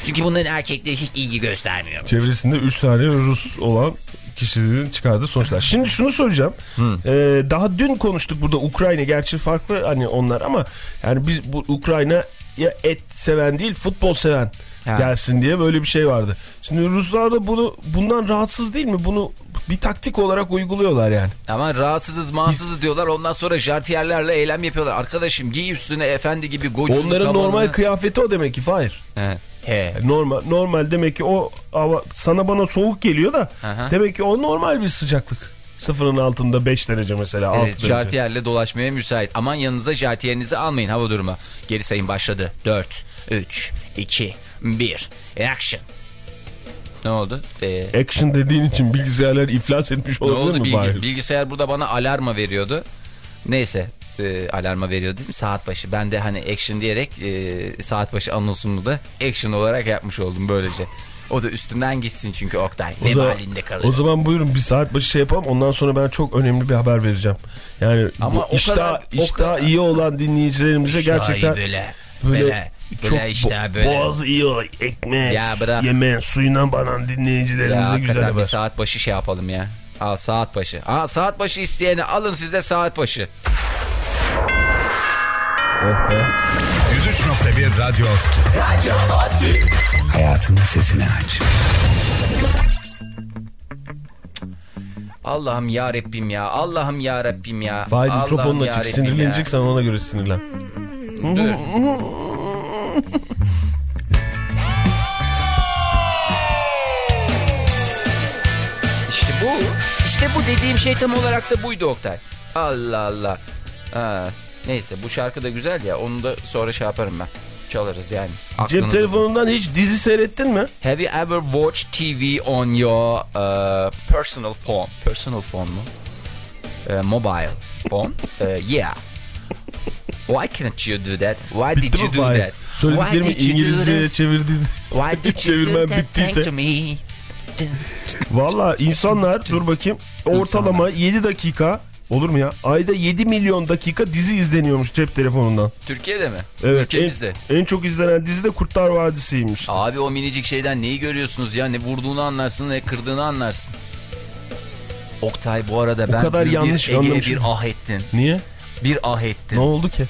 Speaker 1: Çünkü bunların erkekleri hiç ilgi göstermiyor.
Speaker 2: Çevresinde 3 tane Rus olan kişinin çıkardığı sonuçlar. Şimdi şunu soracağım. Ee, daha dün konuştuk burada Ukrayna. Gerçi farklı hani onlar ama yani biz bu Ukrayna ya et seven değil futbol seven
Speaker 1: Ha.
Speaker 2: gelsin diye böyle bir şey vardı. Şimdi Ruslar da bunu bundan rahatsız değil mi? Bunu bir taktik olarak uyguluyorlar yani.
Speaker 1: Ama rahatsızız mahsızız diyorlar. Ondan sonra jartiyerlerle eylem yapıyorlar. Arkadaşım giy üstüne efendi gibi gocunlu
Speaker 2: Onların
Speaker 1: kabanını.
Speaker 2: normal kıyafeti o demek ki Fahir.
Speaker 1: He. He.
Speaker 2: Normal normal demek ki o ama sana bana soğuk geliyor da
Speaker 1: Aha.
Speaker 2: demek ki o normal bir sıcaklık. Sıfırın altında 5 derece mesela.
Speaker 1: Evet, jartiyerle dolaşmaya müsait. Aman yanınıza jartiyerinizi almayın hava durumu. Geri sayım başladı. 4, 3, 2, 1. Action. Ne oldu? Ee,
Speaker 2: Action dediğin için bilgisayarlar iflas etmiş
Speaker 1: ne
Speaker 2: olabilir
Speaker 1: oldu?
Speaker 2: mi?
Speaker 1: Bilgi- bilgisayar burada bana alarma veriyordu. Neyse. E, alarma veriyor dedim saat başı. Ben de hani action diyerek e, saat başı anonsunu da action olarak yapmış oldum böylece. O da üstünden gitsin çünkü Oktay. Ne halinde kalır.
Speaker 2: O zaman buyurun bir saat başı şey yapalım. Ondan sonra ben çok önemli bir haber vereceğim. Yani
Speaker 1: Ama
Speaker 2: bu iştah,
Speaker 1: kadar-
Speaker 2: iştah
Speaker 1: kadar-
Speaker 2: iyi olan dinleyicilerimize gerçekten
Speaker 1: böyle.
Speaker 2: böyle,
Speaker 1: Böyle.
Speaker 2: çok
Speaker 1: Böyle işte böyle.
Speaker 2: boğazı iyi olan ekmek,
Speaker 1: Ya bırak.
Speaker 2: yemeğin suyuna banan dinleyicilerimize
Speaker 1: Ya
Speaker 2: güzel
Speaker 1: bir saat başı şey yapalım ya. Al saat başı. Aa, saat başı isteyene alın size saat başı.
Speaker 2: Oh be.
Speaker 3: 103.1 Radyo
Speaker 4: Hayatın sesini aç.
Speaker 1: Allah'ım ya Rabbim ya. Allah'ım ya Rabbim ya.
Speaker 2: Fahir mikrofonunu açık. Sinirleneceksen ona göre sinirlen.
Speaker 1: Dur. (laughs) şey tam olarak da buydu Oktay. Allah Allah. Ha, neyse bu şarkı da güzel ya. Onu da sonra şey yaparım ben. Çalarız yani.
Speaker 2: Cep
Speaker 1: Aklınızda-
Speaker 2: telefonundan hiç dizi seyrettin mi?
Speaker 1: Have you ever watched TV on your uh, personal phone? Personal phone mu? Uh, mobile phone? (laughs) Uh, yeah. Why can't you do that? Why did
Speaker 2: Bitti
Speaker 1: you
Speaker 2: mi
Speaker 1: do
Speaker 2: Fahir?
Speaker 1: that?
Speaker 2: Söylediklerimi
Speaker 1: did you
Speaker 2: İngilizceye
Speaker 1: this?
Speaker 2: çevirdi.
Speaker 1: Why did (laughs) you do that thing to me?
Speaker 2: Valla insanlar dur bakayım ortalama 7 dakika olur mu ya? Ayda 7 milyon dakika dizi izleniyormuş cep telefonundan.
Speaker 1: Türkiye'de mi?
Speaker 2: Evet.
Speaker 1: Ülkemizde.
Speaker 2: En, en çok izlenen dizi de Kurtlar Vadisi'ymiş.
Speaker 1: Abi o minicik şeyden neyi görüyorsunuz ya? Ne vurduğunu anlarsın ne kırdığını anlarsın. Oktay bu arada ben
Speaker 2: kadar
Speaker 1: bir
Speaker 2: yanlış
Speaker 1: Ege'ye
Speaker 2: anlamışım.
Speaker 1: bir ah ettin.
Speaker 2: Niye?
Speaker 1: Bir ah ettin.
Speaker 2: Ne oldu ki?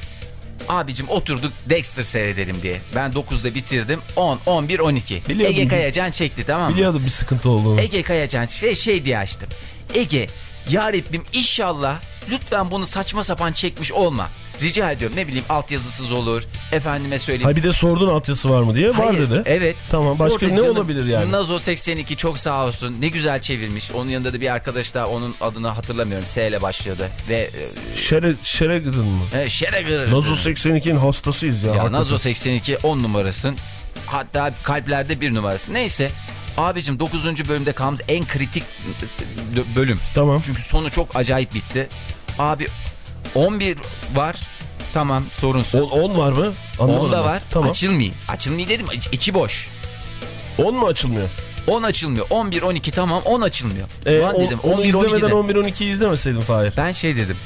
Speaker 1: Abicim oturduk Dexter seyredelim diye. Ben 9'da bitirdim. 10, 11, 12.
Speaker 2: Biliyordum.
Speaker 1: Ege Kayacan çekti tamam mı?
Speaker 2: Biliyordum bir sıkıntı olduğunu.
Speaker 1: Ege Kayacan şey, şey diye açtım. Ege ya Rabbim inşallah lütfen bunu saçma sapan çekmiş olma. Rica ediyorum ne bileyim altyazısız olur. Efendime söyleyeyim.
Speaker 2: Ha bir de sordun altyazı var mı diye. Var
Speaker 1: Hayır,
Speaker 2: dedi.
Speaker 1: Evet.
Speaker 2: Tamam başka
Speaker 1: Orada
Speaker 2: ne
Speaker 1: canım,
Speaker 2: olabilir yani?
Speaker 1: Nazo 82 çok sağ olsun. Ne güzel çevirmiş. Onun yanında da bir arkadaş da onun adını hatırlamıyorum. S ile başlıyordu. Ve
Speaker 2: Şere, Şeregidin mı?
Speaker 1: e, Şeregır.
Speaker 2: Nazo 82'nin hastasıyız ya.
Speaker 1: Ya
Speaker 2: hakikaten.
Speaker 1: Nazo 82 10 numarasın. Hatta kalplerde bir numarası. Neyse. Abicim 9. bölümde kalmış en kritik bölüm.
Speaker 2: Tamam.
Speaker 1: Çünkü sonu çok acayip bitti. Abi 11 var. Tamam sorunsuz.
Speaker 2: 10 var mı?
Speaker 1: 10
Speaker 2: Anlamadım
Speaker 1: da
Speaker 2: ben.
Speaker 1: var.
Speaker 2: Tamam.
Speaker 1: Açılmıyor. Açılmıyor dedim. iç- içi boş.
Speaker 2: 10 mu açılmıyor?
Speaker 1: 10 açılmıyor. 11, 12 tamam 10 açılmıyor.
Speaker 2: Ee,
Speaker 1: Ulan dedim
Speaker 2: onu
Speaker 1: 11,
Speaker 2: izlemeden
Speaker 1: 12'de.
Speaker 2: 11 12'yi izlemeseydin Fahir.
Speaker 1: Ben şey dedim.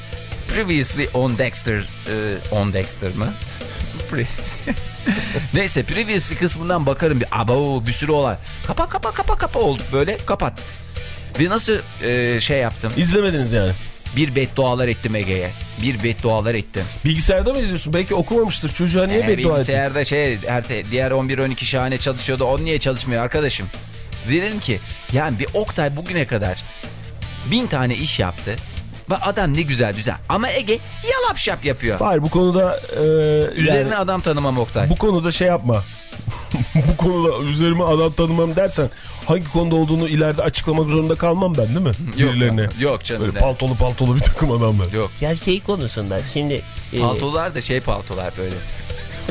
Speaker 1: Previously on Dexter. e, on Dexter mı? (laughs) (laughs) Neyse previously kısmından bakarım bir abo bir sürü olay. Kapa kapa kapa kapa olduk böyle kapattık. Ve nasıl e, şey yaptım?
Speaker 2: İzlemediniz yani.
Speaker 1: Bir beddualar ettim Ege'ye. Bir beddualar ettim.
Speaker 2: Bilgisayarda mı izliyorsun? Belki okumamıştır. Çocuğa niye
Speaker 1: Ee,
Speaker 2: beddua ettin?
Speaker 1: bilgisayarda şey her diğer 11-12 şahane çalışıyordu. On niye çalışmıyor arkadaşım? Dedim ki yani bir Oktay bugüne kadar bin tane iş yaptı. Ve adam ne güzel düzen. Ama Ege yalap şap yapıyor.
Speaker 2: Fahir bu konuda e,
Speaker 1: Üzerine
Speaker 2: yani
Speaker 1: adam tanımam Oktay.
Speaker 2: bu konuda şey yapma. (laughs) bu konuda üzerime adam tanımam dersen hangi konuda olduğunu ileride açıklamak zorunda kalmam ben değil mi?
Speaker 1: Yok,
Speaker 2: Birilerine.
Speaker 1: yok canım.
Speaker 2: Böyle paltolu paltolu bir takım adamlar.
Speaker 1: Yok.
Speaker 4: Ya şey konusunda şimdi e,
Speaker 1: Paltolar da şey paltolar böyle.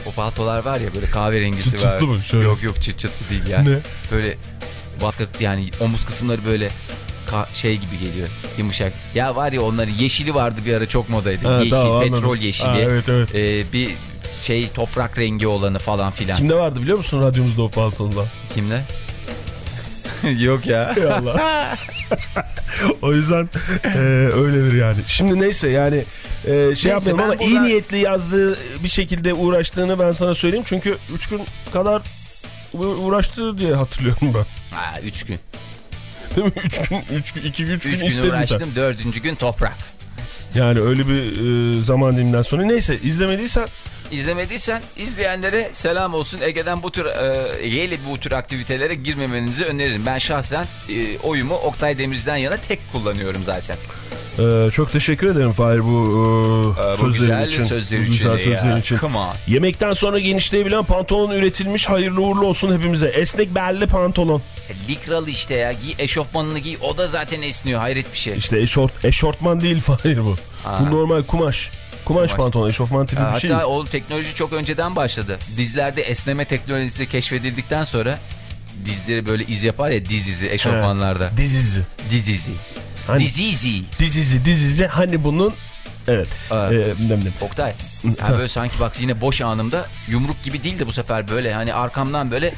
Speaker 1: O paltolar var ya böyle kahverengisi
Speaker 2: Çıt
Speaker 1: var.
Speaker 2: çıtlı mı? Şöyle.
Speaker 1: Yok yok çıt çıtlı değil ya.
Speaker 2: Ne?
Speaker 1: Böyle batkak yani omuz kısımları böyle şey gibi geliyor yumuşak. Ya var ya onların yeşili vardı bir ara çok modaydı.
Speaker 2: Ha,
Speaker 1: Yeşil,
Speaker 2: tamam, anladım.
Speaker 1: petrol yeşili.
Speaker 2: Ha, evet, evet.
Speaker 1: Ee, bir şey toprak rengi olanı falan filan.
Speaker 2: Kimde vardı biliyor musun radyomuzda o pantolonda?
Speaker 1: Kimde? (laughs) Yok ya.
Speaker 2: Allah. (laughs) o yüzden e, öyledir yani. Şimdi neyse yani e, şey
Speaker 1: Neyse,
Speaker 2: yapmayalım ama iyi niyetli yazdığı bir şekilde uğraştığını ben sana söyleyeyim. Çünkü 3 gün kadar uğraştı diye hatırlıyorum ben.
Speaker 1: Ha, üç gün.
Speaker 2: Değil mi? 3 gün, 3 gün, 2 gün, 3 gün
Speaker 1: gün
Speaker 2: istedin sen.
Speaker 1: uğraştım. Dördüncü gün toprak.
Speaker 2: Yani öyle bir e, zaman diliminden sonra. Neyse izlemediysen
Speaker 1: İzlemediysen izleyenlere selam olsun. Ege'den bu tür e, Ege'yle bu tür aktivitelere girmemenizi öneririm. Ben şahsen e, oyumu Oktay Demirci'den yana tek kullanıyorum zaten.
Speaker 2: e, çok teşekkür ederim Fahir bu, e,
Speaker 1: Ee, bu
Speaker 2: sözlerin için.
Speaker 1: sözler için.
Speaker 2: güzel sözlerin için.
Speaker 1: Come on.
Speaker 2: Yemekten sonra genişleyebilen pantolon üretilmiş. Hayırlı uğurlu olsun hepimize. Esnek belli pantolon.
Speaker 1: E, Likralı işte ya. Giy eşofmanını giy. O da zaten esniyor. Hayret bir şey.
Speaker 2: İşte eşort, eşortman değil Fahir bu.
Speaker 1: Ha.
Speaker 2: Bu normal kumaş. Kumaş, pantolon, eşofman tipi
Speaker 1: Ha,
Speaker 2: bir şey.
Speaker 1: hatta o teknoloji çok önceden başladı. Dizlerde esneme teknolojisi keşfedildikten sonra dizleri böyle iz yapar ya diz izi eşofmanlarda.
Speaker 2: Diz izi.
Speaker 1: Diz izi.
Speaker 2: Hani,
Speaker 1: Diz izi.
Speaker 2: diz izi, diz izi. Hani bunun... Evet.
Speaker 1: Evet.
Speaker 2: Ee, bilmem ne.
Speaker 1: Oktay. Ya böyle sanki bak yine boş anımda yumruk gibi değil de bu sefer böyle hani arkamdan böyle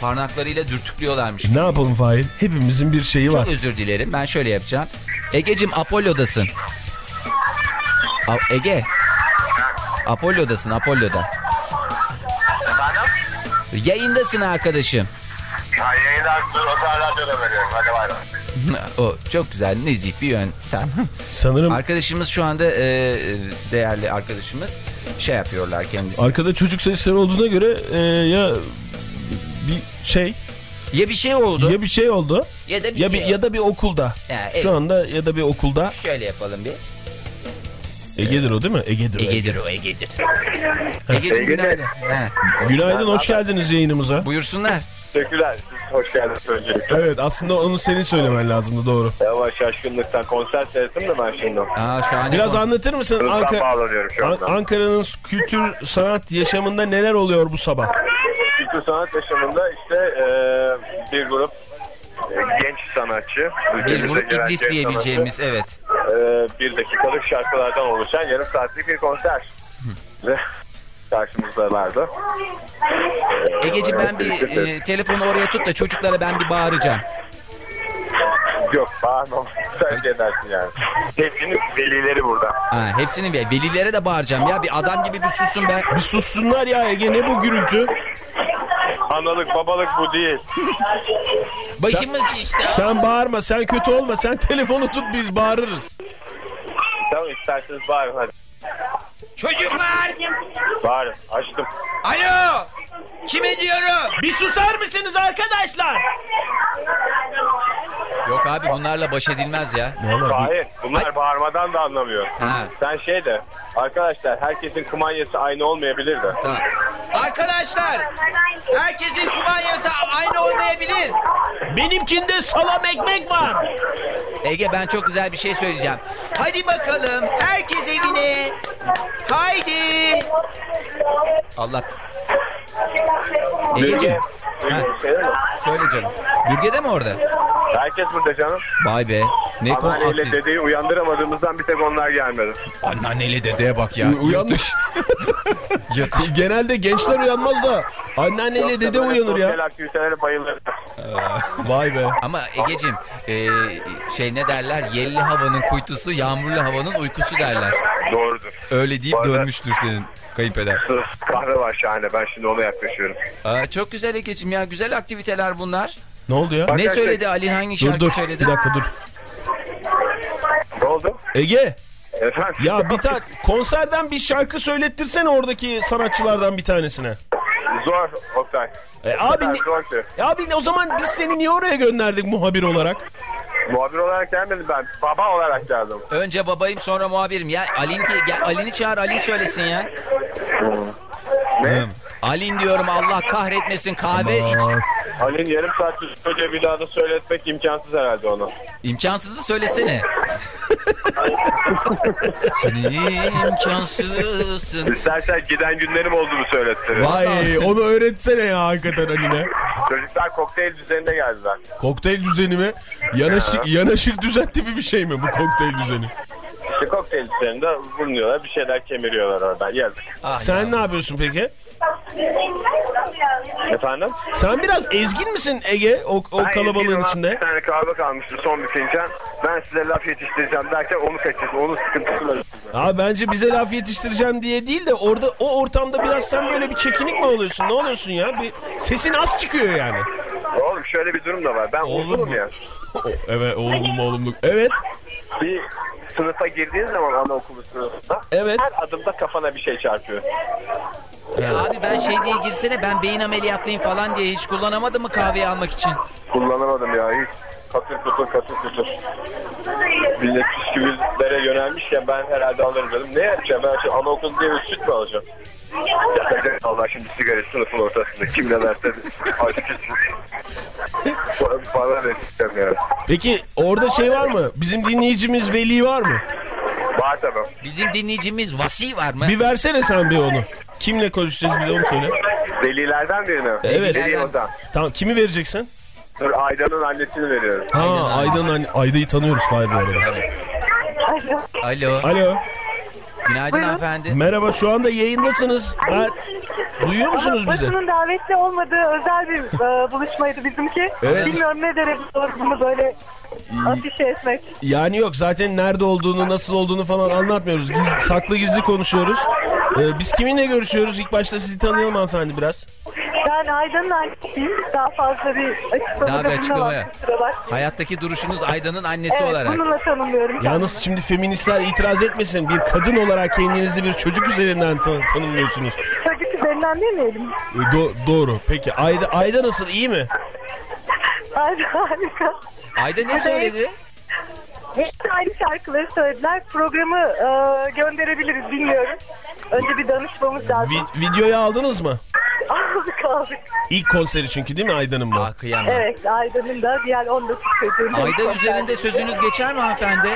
Speaker 1: parmaklarıyla dürtüklüyorlarmış.
Speaker 2: Ne yapalım Fahir? Hepimizin bir şeyi var.
Speaker 1: Çok özür dilerim. Ben şöyle yapacağım. Ege'cim Apollo'dasın. A- Ege. Apollo'dasın Apollo'da. Yayındasın arkadaşım.
Speaker 5: Ha, yayından Otel Radyo'da veriyorum. Hadi bay bay. (laughs)
Speaker 1: o çok güzel nezih bir yöntem.
Speaker 2: Sanırım
Speaker 1: Arkadaşımız şu anda e, değerli arkadaşımız şey yapıyorlar kendisi.
Speaker 2: arkada çocuk sesleri olduğuna göre e, ya bir şey
Speaker 1: ya bir şey oldu
Speaker 2: ya bir şey oldu
Speaker 1: ya da bir
Speaker 2: ya
Speaker 1: şey
Speaker 2: bir ya da bir okulda.
Speaker 1: Ya, evet.
Speaker 2: Şu anda ya da bir okulda
Speaker 1: Şöyle yapalım bir.
Speaker 2: Ege'dir o değil mi? Ege'dir.
Speaker 1: Ege'dir o Ege'dir. Ege'cim günaydın.
Speaker 2: Günaydın, hoş geldiniz yayınımıza.
Speaker 1: buyursunlar.
Speaker 5: Teşekkürler. Siz hoş geldiniz öncelikle.
Speaker 2: Evet, aslında onu senin söylemen lazımdı doğru.
Speaker 5: Ama şaşkınlıktan konser seyrettim de ben şimdi.
Speaker 1: Aa, şahane
Speaker 2: Biraz
Speaker 1: konu.
Speaker 2: anlatır mısın
Speaker 5: Hızdan
Speaker 2: Ankara,
Speaker 5: bağlanıyorum şu
Speaker 2: An-
Speaker 5: anda.
Speaker 2: Ankara'nın kültür sanat yaşamında neler oluyor bu sabah?
Speaker 5: Kültür sanat yaşamında işte e, bir grup genç sanatçı.
Speaker 1: Bir grup iblis diyebileceğimiz evet.
Speaker 5: E, bir dakikalık şarkılardan oluşan yarım saatlik bir konser. Ve karşımızdalardı.
Speaker 1: Ege'cim ben bir e, telefonu oraya tut da çocuklara ben bir bağıracağım.
Speaker 5: Yok bağırmam. (laughs) Sen yani. Hepsinin velileri burada.
Speaker 1: Ha, hepsinin ve velilere de bağıracağım ya. Bir adam gibi bir susun be.
Speaker 2: Bir sussunlar ya Ege ne bu gürültü?
Speaker 5: Analık babalık bu değil. (laughs)
Speaker 1: Başımız işte.
Speaker 2: Sen bağırma sen kötü olma sen telefonu tut biz bağırırız.
Speaker 5: Tamam isterseniz bağırın hadi.
Speaker 1: Çocuklar.
Speaker 5: Bağırın. Açtım.
Speaker 1: Alo. Kime diyorum?
Speaker 2: Bir susar mısınız arkadaşlar?
Speaker 1: Yok abi bunlarla baş edilmez ya.
Speaker 2: Ne olur
Speaker 5: Hayır. Bunlar bağırmadan da anlamıyor.
Speaker 1: Ha.
Speaker 5: Sen şey de. Arkadaşlar herkesin kumanyası aynı olmayabilir de.
Speaker 1: Tamam. Arkadaşlar herkesin kumanyası aynı olmayabilir.
Speaker 2: benimkinde salam ekmek var.
Speaker 1: Ege ben çok güzel bir şey söyleyeceğim. Hadi bakalım herkes evine. Haydi. Allah. Egeciğim
Speaker 5: mi?
Speaker 1: Söyle canım. Bürge de mi orada?
Speaker 5: Herkes burada canım.
Speaker 1: Vay be. Ne
Speaker 5: Anneanneyle dedeyi uyandıramadığımızdan bir tek onlar gelmedi.
Speaker 1: Anneanneyle dedeye bak ya.
Speaker 2: Uyanmış. (laughs) Genelde gençler uyanmaz da anneanneyle dede uyanır ya.
Speaker 5: Sosyal aktivitelere bayılır.
Speaker 2: Vay be.
Speaker 1: Ama Egeciğim e, şey ne derler? Yelli havanın kuytusu, yağmurlu havanın uykusu derler.
Speaker 5: Doğrudur.
Speaker 1: Öyle deyip
Speaker 5: arada-
Speaker 1: dönmüştür senin kayınpeder. (laughs)
Speaker 5: Kahve var şahane. Ben şimdi ona yaklaşıyorum.
Speaker 1: Aa, çok güzel Egeciğim ya. Güzel aktiviteler bunlar.
Speaker 2: Ne oldu ya?
Speaker 1: Ne söyledi Ali? Hangi
Speaker 2: Dur
Speaker 1: şarkı
Speaker 2: dur.
Speaker 1: söyledi?
Speaker 2: Bir dakika dur.
Speaker 5: Ne oldu?
Speaker 2: Ege
Speaker 5: Efendim?
Speaker 2: ya bir tane konserden bir şarkı söylettirsene oradaki sanatçılardan bir tanesine.
Speaker 5: Zor Oktay.
Speaker 2: E, abi
Speaker 5: Ben
Speaker 2: ni-
Speaker 5: zor ki.
Speaker 2: e, abi o zaman biz seni niye oraya gönderdik muhabir olarak?
Speaker 5: Muhabir olarak gelmedim ben. Baba olarak geldim.
Speaker 1: Önce babayım sonra muhabirim. Ya Alin, gel, Alin'i çağır Alin söylesin ya.
Speaker 5: Ne?
Speaker 1: Alin diyorum Allah kahretmesin kahve iç.
Speaker 2: Aa,
Speaker 5: Ali'nin yarım saat önce bir daha da söyletmek imkansız herhalde onu.
Speaker 1: İmkansızı söylesene. (laughs) Sen imkansızsın.
Speaker 5: İstersen giden günlerim olduğunu söyletti.
Speaker 2: Vay onu öğretsene ya hakikaten Aline.
Speaker 5: Çocuklar kokteyl düzenine geldiler.
Speaker 2: Kokteyl düzeni mi? Yanaşık, yanaşık düzen tipi bir şey mi bu kokteyl düzeni?
Speaker 5: İşte kokteyl düzeninde bulunuyorlar. Bir şeyler kemiriyorlar oradan. Yazık.
Speaker 1: Ah
Speaker 2: Sen
Speaker 1: ya.
Speaker 2: ne yapıyorsun peki?
Speaker 5: Efendim?
Speaker 2: Sen biraz ezgin misin Ege o, o
Speaker 5: Ben
Speaker 2: kalabalığın içinde?
Speaker 5: Bir tane kahve kalmıştı son bir fincan. Ben size laf yetiştireceğim derken onu kaçırdım. Onun sıkıntısı var.
Speaker 2: Abi bence bize laf yetiştireceğim diye değil de orada o ortamda biraz sen böyle bir çekinik mi oluyorsun? Ne oluyorsun ya? Bir sesin az çıkıyor yani.
Speaker 5: Oğlum şöyle bir durum da var. Ben
Speaker 1: Oğlum mu?
Speaker 5: ya. (laughs)
Speaker 2: evet oğlum oğlumluk. Evet.
Speaker 5: Bir sınıfa girdiğin zaman anaokulu sınıfında
Speaker 2: Evet.
Speaker 5: her adımda kafana bir şey çarpıyor.
Speaker 1: Ya abi ben şey diye girsene ben beyin ameliyatlıyım falan diye hiç kullanamadım mı kahveyi almak için?
Speaker 5: Kullanamadım ya hiç. Katır kutur katır kutur. Millet bisküvilere yönelmişken ben herhalde alırım dedim. Ne yapacağım ben şimdi anaokulu diye bir süt mü alacağım? Ya Allah şimdi sigara sınıfın ortasında kim ne derse aşk Bana ne isteyeceğim ya.
Speaker 2: Peki orada şey var mı? Bizim dinleyicimiz Veli var mı?
Speaker 5: Var tabii.
Speaker 1: Bizim dinleyicimiz Vasi var mı?
Speaker 2: Bir versene sen bir onu. Kimle konuşacağız bir de onu söyle.
Speaker 5: Delilerden birini.
Speaker 2: Evet.
Speaker 5: Deli Ozan.
Speaker 2: Tamam kimi vereceksin?
Speaker 5: Dur Aydan'ın annesini veriyorum.
Speaker 2: Ha Aydın anne. Ayda'yı tanıyoruz Fahir bu arada.
Speaker 1: Alo.
Speaker 2: Alo.
Speaker 1: Günaydın hanımefendi.
Speaker 2: Merhaba şu anda yayındasınız. Ben... Duyuyor musunuz bizi?
Speaker 6: Basının davetli olmadığı özel bir e, buluşmaydı bizimki.
Speaker 2: Evet.
Speaker 6: Bilmiyorum ne derece doğru bunu böyle afişe etmek.
Speaker 2: Yani yok zaten nerede olduğunu nasıl olduğunu falan anlatmıyoruz. Gizli, saklı gizli konuşuyoruz. Ee, biz kiminle görüşüyoruz? İlk başta sizi tanıyalım hanımefendi biraz.
Speaker 6: Ben Aydan'ın annesiyim. Daha fazla bir açıklama
Speaker 1: Daha bir açıklama yap.
Speaker 6: Sıralar.
Speaker 1: Hayattaki duruşunuz Aydan'ın annesi
Speaker 6: Evet
Speaker 1: olarak.
Speaker 6: bununla tanımlıyorum.
Speaker 2: Yalnız şimdi feministler itiraz etmesin. Bir kadın olarak kendinizi bir çocuk üzerinden ta- tanımlıyorsunuz.
Speaker 6: Çocuk üzerinden demeyelim.
Speaker 2: Ee, do- doğru. Peki Ayda, Ayda nasıl? iyi mi?
Speaker 6: Aydan harika.
Speaker 1: Ayda ne söyledi?
Speaker 6: Hepsi aynı şarkıları söylediler. Programı e, gönderebiliriz bilmiyorum. Önce bir danışmamız lazım.
Speaker 2: Vi- videoyu aldınız mı?
Speaker 6: Aldık (laughs) aldık.
Speaker 2: İlk konseri çünkü değil mi Ayda'nın bu?
Speaker 1: Kıyamam.
Speaker 6: Evet Aydan'ın da diğer 19 çocuğun.
Speaker 1: Ayda üzerinde sözünüz geçer mi hanımefendi?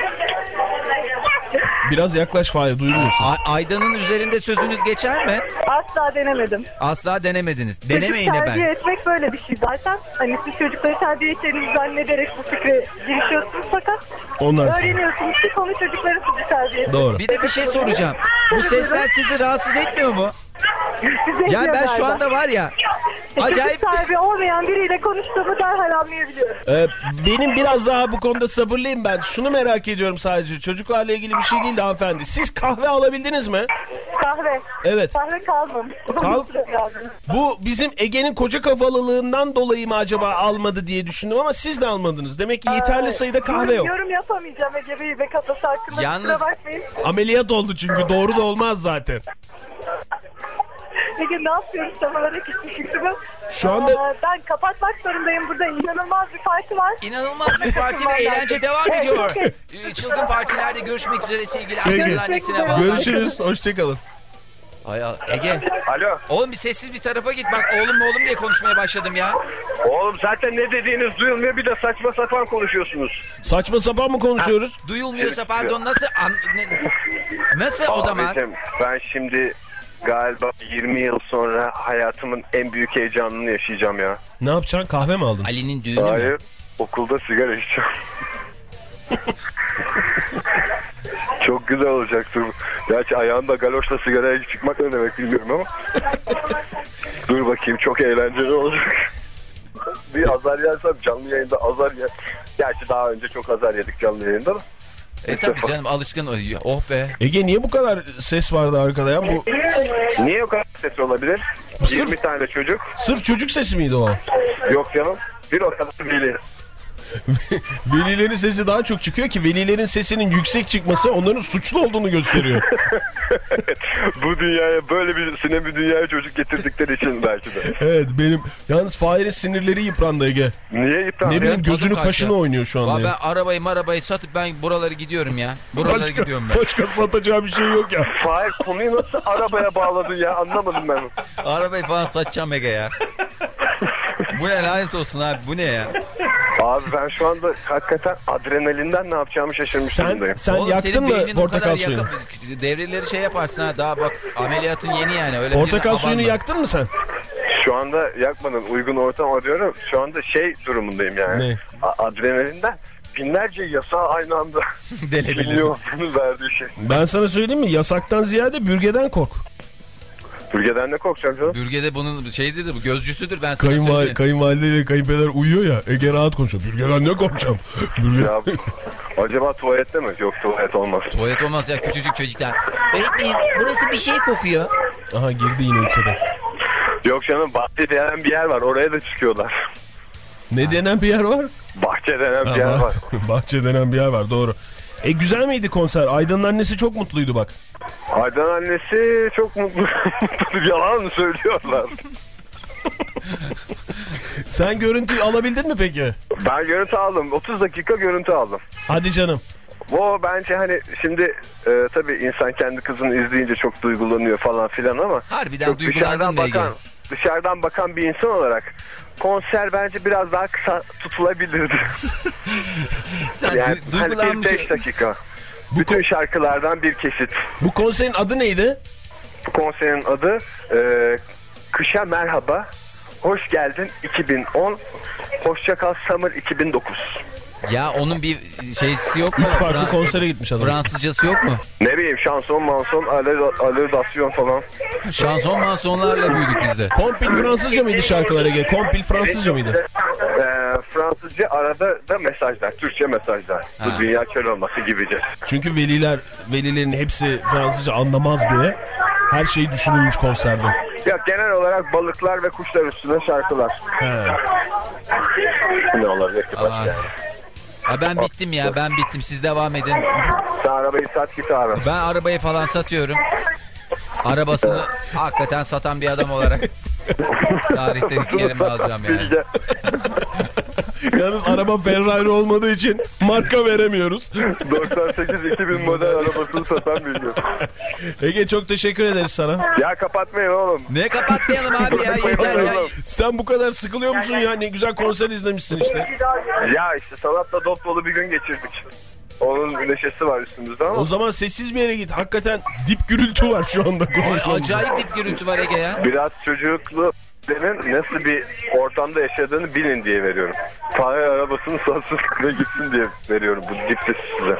Speaker 2: Biraz yaklaş Fahir duymuyorsun.
Speaker 1: A- Aydan'ın üzerinde sözünüz geçer mi?
Speaker 6: Asla denemedim.
Speaker 1: Asla denemediniz.
Speaker 6: Çocuk
Speaker 1: Denemeyin de
Speaker 6: terbiye
Speaker 1: ben.
Speaker 6: etmek böyle bir şey zaten. Hani siz çocukları terbiye ettiğinizi zannederek bu fikre girişiyorsunuz fakat
Speaker 2: Onlar
Speaker 6: öğreniyorsunuz ki konu çocukları sizi terbiye etmek.
Speaker 2: Doğru.
Speaker 1: Bir de bir şey soracağım. Bu sesler sizi rahatsız etmiyor mu? Yani ben şu anda var ya acayip
Speaker 6: Çocuk sahibi olmayan biriyle konuştuğumu derhal anlayabiliyorum.
Speaker 2: Ee, benim biraz daha bu konuda sabırlıyım ben. Şunu merak ediyorum sadece. Çocuklarla ilgili bir şey değil de hanımefendi. Siz kahve alabildiniz mi?
Speaker 6: Kahve.
Speaker 2: Evet.
Speaker 6: Kahve kalmamış.
Speaker 2: Kal- (laughs) Bu bizim Ege'nin koca kafalılığından dolayı mı acaba almadı diye düşündüm ama siz de almadınız. Demek ki yeterli sayıda kahve yok.
Speaker 6: Yorum yapamayacağım Ege Bey ve kafası hakkında
Speaker 1: Yalnız-.
Speaker 2: Ameliyat oldu çünkü doğru da olmaz zaten.
Speaker 6: Ege ne yapıyoruz tam olarak hiçbir fikrim yok.
Speaker 2: Şu anda-
Speaker 6: Aa, ben kapatmak zorundayım. Burada inanılmaz bir parti var.
Speaker 1: İnanılmaz bir (laughs) parti ve eğlence devam ediyor. Ee, Çılgın partilerde görüşmek üzere sevgili Aydan'ın annesine bağlı.
Speaker 2: Görüşürüz. Hoşçakalın.
Speaker 1: Ay, ay, Ege.
Speaker 5: Alo.
Speaker 1: Oğlum bir sessiz bir tarafa git bak oğlum mu oğlum diye konuşmaya başladım ya.
Speaker 5: Oğlum zaten ne dediğiniz duyulmuyor bir de saçma sapan konuşuyorsunuz.
Speaker 2: Saçma sapan mı konuşuyoruz?
Speaker 1: Duyulmuyorsa pardon nasıl an- ne- nasıl o zaman?
Speaker 5: Abicim, ben şimdi galiba 20 yıl sonra hayatımın en büyük heyecanını yaşayacağım ya.
Speaker 2: Ne yapacaksın? Kahve mi aldın?
Speaker 1: Ali'nin düğünü mü?
Speaker 5: Hayır. Okulda sigara içeceğim. (laughs) Çok güzel olacaktır. Gerçi ayağında galoşla sigaraya çıkmak ne demek bilmiyorum ama. Dur bakayım çok eğlenceli olacak. Bir azar yersem canlı yayında azar yer. Gerçi daha önce çok azar yedik canlı yayında da.
Speaker 1: E tabii (laughs) canım alışkın. Oh be.
Speaker 2: Ege niye bu kadar ses vardı arkada ya? Bu
Speaker 5: Niye o kadar ses olabilir?
Speaker 2: Sırf-
Speaker 5: 20 tane çocuk.
Speaker 2: sırf çocuk sesi miydi o?
Speaker 5: Yok canım. Bir o kadar veli. (laughs)
Speaker 2: Velilerin sesi daha çok çıkıyor ki velilerin sesinin yüksek çıkması onların suçlu olduğunu gösteriyor. (laughs)
Speaker 5: Bu dünyaya böyle bir sine bir dünyaya çocuk getirdikleri için belki de.
Speaker 2: evet benim yalnız Fahir'in sinirleri yıprandı Ege.
Speaker 5: Niye iptal
Speaker 2: Ne bileyim gözünü kaşını oynuyor şu anda.
Speaker 1: Valla
Speaker 2: ya.
Speaker 1: ben arabayı marabayı satıp ben buraları gidiyorum ya. Buralara
Speaker 2: Başka,
Speaker 1: gidiyorum ben.
Speaker 2: başka satacağı bir şey yok ya.
Speaker 5: Fahir konuyu nasıl arabaya bağladın ya anlamadım ben.
Speaker 1: Arabayı falan satacağım Ege ya. Bu ne lanet olsun abi bu ne ya?
Speaker 5: Abi ben şu anda hakikaten adrenalinden ne yapacağımı şaşırmış
Speaker 2: Sen,
Speaker 5: durumdayım.
Speaker 2: sen
Speaker 1: Oğlum
Speaker 2: yaktın mı portakal suyunu?
Speaker 1: yakın- Devreleri şey yaparsın ha daha bak ameliyatın yeni yani. Öyle
Speaker 2: Portakal suyunu
Speaker 1: abanma.
Speaker 2: yaktın mı sen?
Speaker 5: Şu anda yakmadım uygun ortam arıyorum. Şu anda şey durumundayım yani.
Speaker 2: Ne?
Speaker 5: Adrenalinden binlerce yasa aynı anda (laughs)
Speaker 1: Delebilir. (laughs)
Speaker 5: verdiği şey.
Speaker 2: Ben sana söyleyeyim mi? Yasaktan ziyade bürgeden kork.
Speaker 5: Bürgeden ne korkacağım canım?
Speaker 1: Bürgede bunun şeydir bu gözcüsüdür ben sana
Speaker 2: Kayınval
Speaker 1: söyleyeyim.
Speaker 2: kayınvalideyle kayınpeder uyuyor ya. Ege rahat konuşuyor. Bürgeden ne korkacağım? Bürge...
Speaker 5: Ya acaba tuvalette mi? Yok tuvalet olmaz.
Speaker 1: Tuvalet olmaz ya küçücük çocuklar. Öğretmenim burası bir şey kokuyor.
Speaker 2: Aha girdi yine içeri.
Speaker 5: Yok canım bahçe denen bir yer var oraya da çıkıyorlar.
Speaker 2: Ne denen bir yer var?
Speaker 5: Bahçe denen
Speaker 2: Ha,
Speaker 5: bir yer
Speaker 2: bah-
Speaker 5: var. (laughs)
Speaker 2: Bahçe denen bir yer var doğru. E güzel miydi konser? Aydın'ın annesi çok mutluydu bak.
Speaker 5: Aydan annesi çok mutlu. (laughs) Yalan mı söylüyorlar? (laughs)
Speaker 2: Sen görüntüyü alabildin mi peki?
Speaker 5: Ben görüntü aldım. 30 dakika görüntü aldım.
Speaker 2: Hadi canım.
Speaker 5: O bence hani şimdi e, tabii insan kendi kızını izleyince çok duygulanıyor falan filan ama
Speaker 1: Harbiden duygulandın Ege?
Speaker 5: bakan dışarıdan bakan bir insan olarak konser bence biraz daha kısa tutulabilirdi. (laughs)
Speaker 1: Sen
Speaker 5: yani
Speaker 1: du-
Speaker 5: hani
Speaker 1: duygulanmış.
Speaker 5: 5 dakika.
Speaker 2: Bu,
Speaker 5: Bütün şarkılardan bir kesit.
Speaker 2: bu konserin adı neydi?
Speaker 5: Bu konserin adı e, Kışa Merhaba. Hoş geldin 2010. Hoşça kal Summer 2009.
Speaker 1: Ya onun bir şeysi yok mu?
Speaker 2: Üç farklı
Speaker 1: Fran-
Speaker 2: konsere gitmiş adam.
Speaker 1: Fransızcası yok mu?
Speaker 5: Ne bileyim şanson manson alödasyon falan.
Speaker 1: Şanson mansonlarla büyüdük biz de.
Speaker 2: Kompil Fransızca mıydı şarkılar Ege? Kompil Fransızca mıydı?
Speaker 5: E, Fransızca arada da mesajlar. Türkçe mesajlar.
Speaker 1: Ha.
Speaker 5: Bu dünya çöl olması gibice.
Speaker 2: Çünkü veliler, velilerin hepsi Fransızca anlamaz diye her şey düşünülmüş konserde.
Speaker 5: Ya genel olarak balıklar ve kuşlar üstüne şarkılar.
Speaker 2: He.
Speaker 5: Ne olabilir ki başka?
Speaker 1: Ha ben bittim ya ben bittim siz devam edin.
Speaker 5: Sen arabayı sat git abi.
Speaker 1: Ben arabayı falan satıyorum. Arabasını hakikaten satan bir adam olarak (laughs) tarihteki yerimi alacağım yani. (laughs)
Speaker 2: Yalnız araba Ferrari olmadığı için marka veremiyoruz.
Speaker 5: 98-2000 model arabasını satan Bilge.
Speaker 2: Ege çok teşekkür ederiz sana.
Speaker 5: Ya kapatmayın oğlum.
Speaker 1: Ne kapatmayalım abi ya yeter ya.
Speaker 2: Sen bu kadar sıkılıyor musun ya? Ne güzel konser izlemişsin işte.
Speaker 5: Ya işte sanatla dop dolu bir gün geçirdik. Onun neşesi var üstümüzde ama
Speaker 2: O zaman sessiz bir yere git. Hakikaten dip gürültü var şu anda
Speaker 1: Ay, acayip dip gürültü var Ege ya.
Speaker 5: biraz çocuklu senin nasıl bir ortamda yaşadığını bilin diye veriyorum. Fahir arabasını satsın ve gitsin diye veriyorum bu dip sesi size.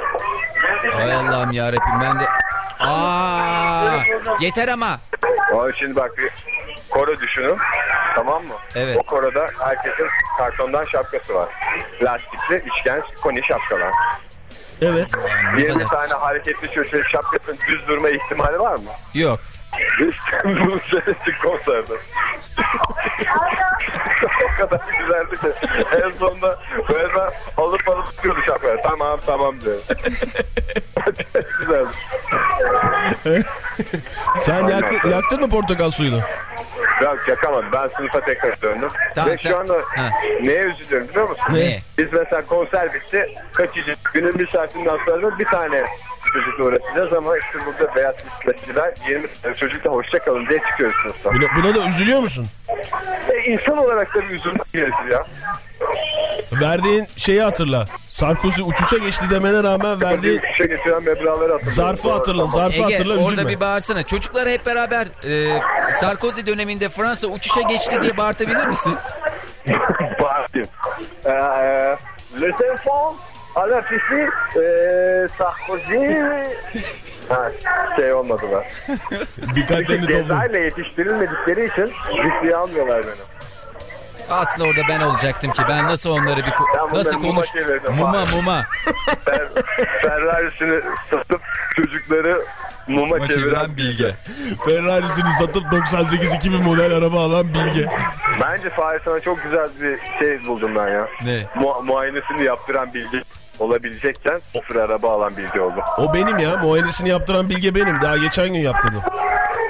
Speaker 1: Ay Allah'ım ya ben de... Aa, yeter ama.
Speaker 5: Ama şimdi bak bir koro düşünün. Tamam mı?
Speaker 1: Evet.
Speaker 5: O koroda herkesin kartondan şapkası var. Lastikli, üçgen, koni şapkalar.
Speaker 2: Evet.
Speaker 1: Ne
Speaker 5: 20
Speaker 1: kadar-
Speaker 5: tane hareketli çocuğun şapkasının düz durma ihtimali var mı?
Speaker 1: Yok.
Speaker 5: İşte bunu seyrettik konserde. o kadar güzeldi ki. En sonunda böyle alıp alıp tutuyordu şapkayı. Tamam tamam diyor. Çok güzeldi.
Speaker 2: Sen yaktın, yaktın mı portakal suyunu?
Speaker 5: Yok yakamadım. Ben sınıfa tekrar döndüm.
Speaker 1: Tamam,
Speaker 5: Ve
Speaker 1: sen-
Speaker 5: şu anda
Speaker 1: Ha.
Speaker 5: neye üzülüyorum biliyor musun?
Speaker 1: Ne?
Speaker 5: Biz mesela konser bitti. Kaçıcı günün bir saatinden sonra bir tane çocukla uğraşacağız ama işte burada beyaz bisikletçiler 20 tane çocukla hoşça kalın diye çıkıyoruz sınıftan.
Speaker 2: Buna, buna da üzülüyor musun?
Speaker 5: E, insan olarak da bir üzülmek gerekir ya.
Speaker 2: Verdiğin şeyi hatırla. Sarkozy uçuşa geçti demene rağmen
Speaker 5: meblağları hatırlıyorum.
Speaker 2: zarfı hatırla. Zarfı
Speaker 1: Ege
Speaker 2: hatırla
Speaker 1: orada
Speaker 2: üzülme.
Speaker 1: bir bağırsana. Çocuklara hep beraber e, Sarkozy döneminde Fransa uçuşa geçti diye bağırtabilir misin? (laughs)
Speaker 5: Bağırayım. Eee, Les enfants la piscine eee, Sarkozy (laughs) ha, şey olmadı ben.
Speaker 2: Dikkatlerini topla.
Speaker 5: Cezayla yetiştirilmedikleri için ciddiye almıyorlar beni.
Speaker 1: Aslında orada ben olacaktım ki. Ben nasıl onları bir ko-
Speaker 5: Ben bunları
Speaker 1: nasıl
Speaker 5: muma
Speaker 1: konuş
Speaker 5: çevirdim.
Speaker 1: muma muma.
Speaker 5: Fer, Ferrari'sini satıp çocukları muma çeviren
Speaker 1: bilge.
Speaker 2: Ferrari'sini satıp 98 2000 model araba alan Bilge.
Speaker 5: Bence Fahir sana çok güzel bir şey buldum ben ya.
Speaker 1: Ne?
Speaker 5: Mu muayenesini yaptıran bilgi olabilecekken sıfır araba alan bilgi oldu.
Speaker 2: O benim ya. Muayenesini yaptıran Bilge benim. Daha geçen gün yaptırdım.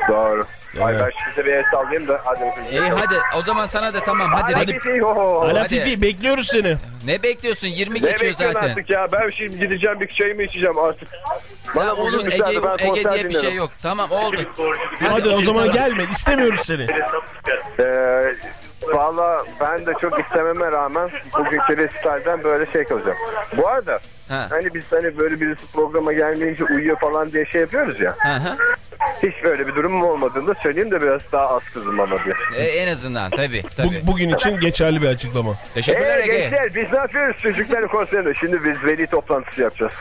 Speaker 5: Doğru. Ay
Speaker 2: Evet.
Speaker 5: ben size bir el sallayayım da hadi.
Speaker 1: İyi hadi o zaman sana da tamam hadi.
Speaker 5: Hadi. Ho.
Speaker 2: Ala. Fifi bekliyoruz seni.
Speaker 1: Ne bekliyorsun? 20
Speaker 5: Ne
Speaker 1: geçiyor
Speaker 5: bekliyorsun
Speaker 1: zaten.
Speaker 5: artık ya? Ben şimdi gideceğim bir çayımı içeceğim artık.
Speaker 1: Sen
Speaker 5: Bana
Speaker 1: onun
Speaker 5: müsaade,
Speaker 1: Ege,
Speaker 5: ben
Speaker 1: Ege diye bir şey yok. Tamam oldu.
Speaker 2: Hadi o zaman gelme. İstemiyoruz seni.
Speaker 5: Ee, Valla ben de çok istememe rağmen bugünkü resitalden böyle şey kalacağım. Bu arada
Speaker 1: Ha.
Speaker 5: hani biz hani böyle birisi programa gelmeyince uyuyor falan diye şey yapıyoruz ya.
Speaker 1: Hı hı.
Speaker 5: Hiç böyle bir durumum olmadığını da söyleyeyim de biraz daha az kızım ama diye.
Speaker 1: E, en azından tabii tabii.
Speaker 2: Bu- bugün için geçerli bir açıklama.
Speaker 1: Teşekkürler
Speaker 5: Eee
Speaker 1: Ege.
Speaker 5: gençler biz ne yapıyoruz çocukların konserinde? Şimdi biz veli toplantısı yapacağız.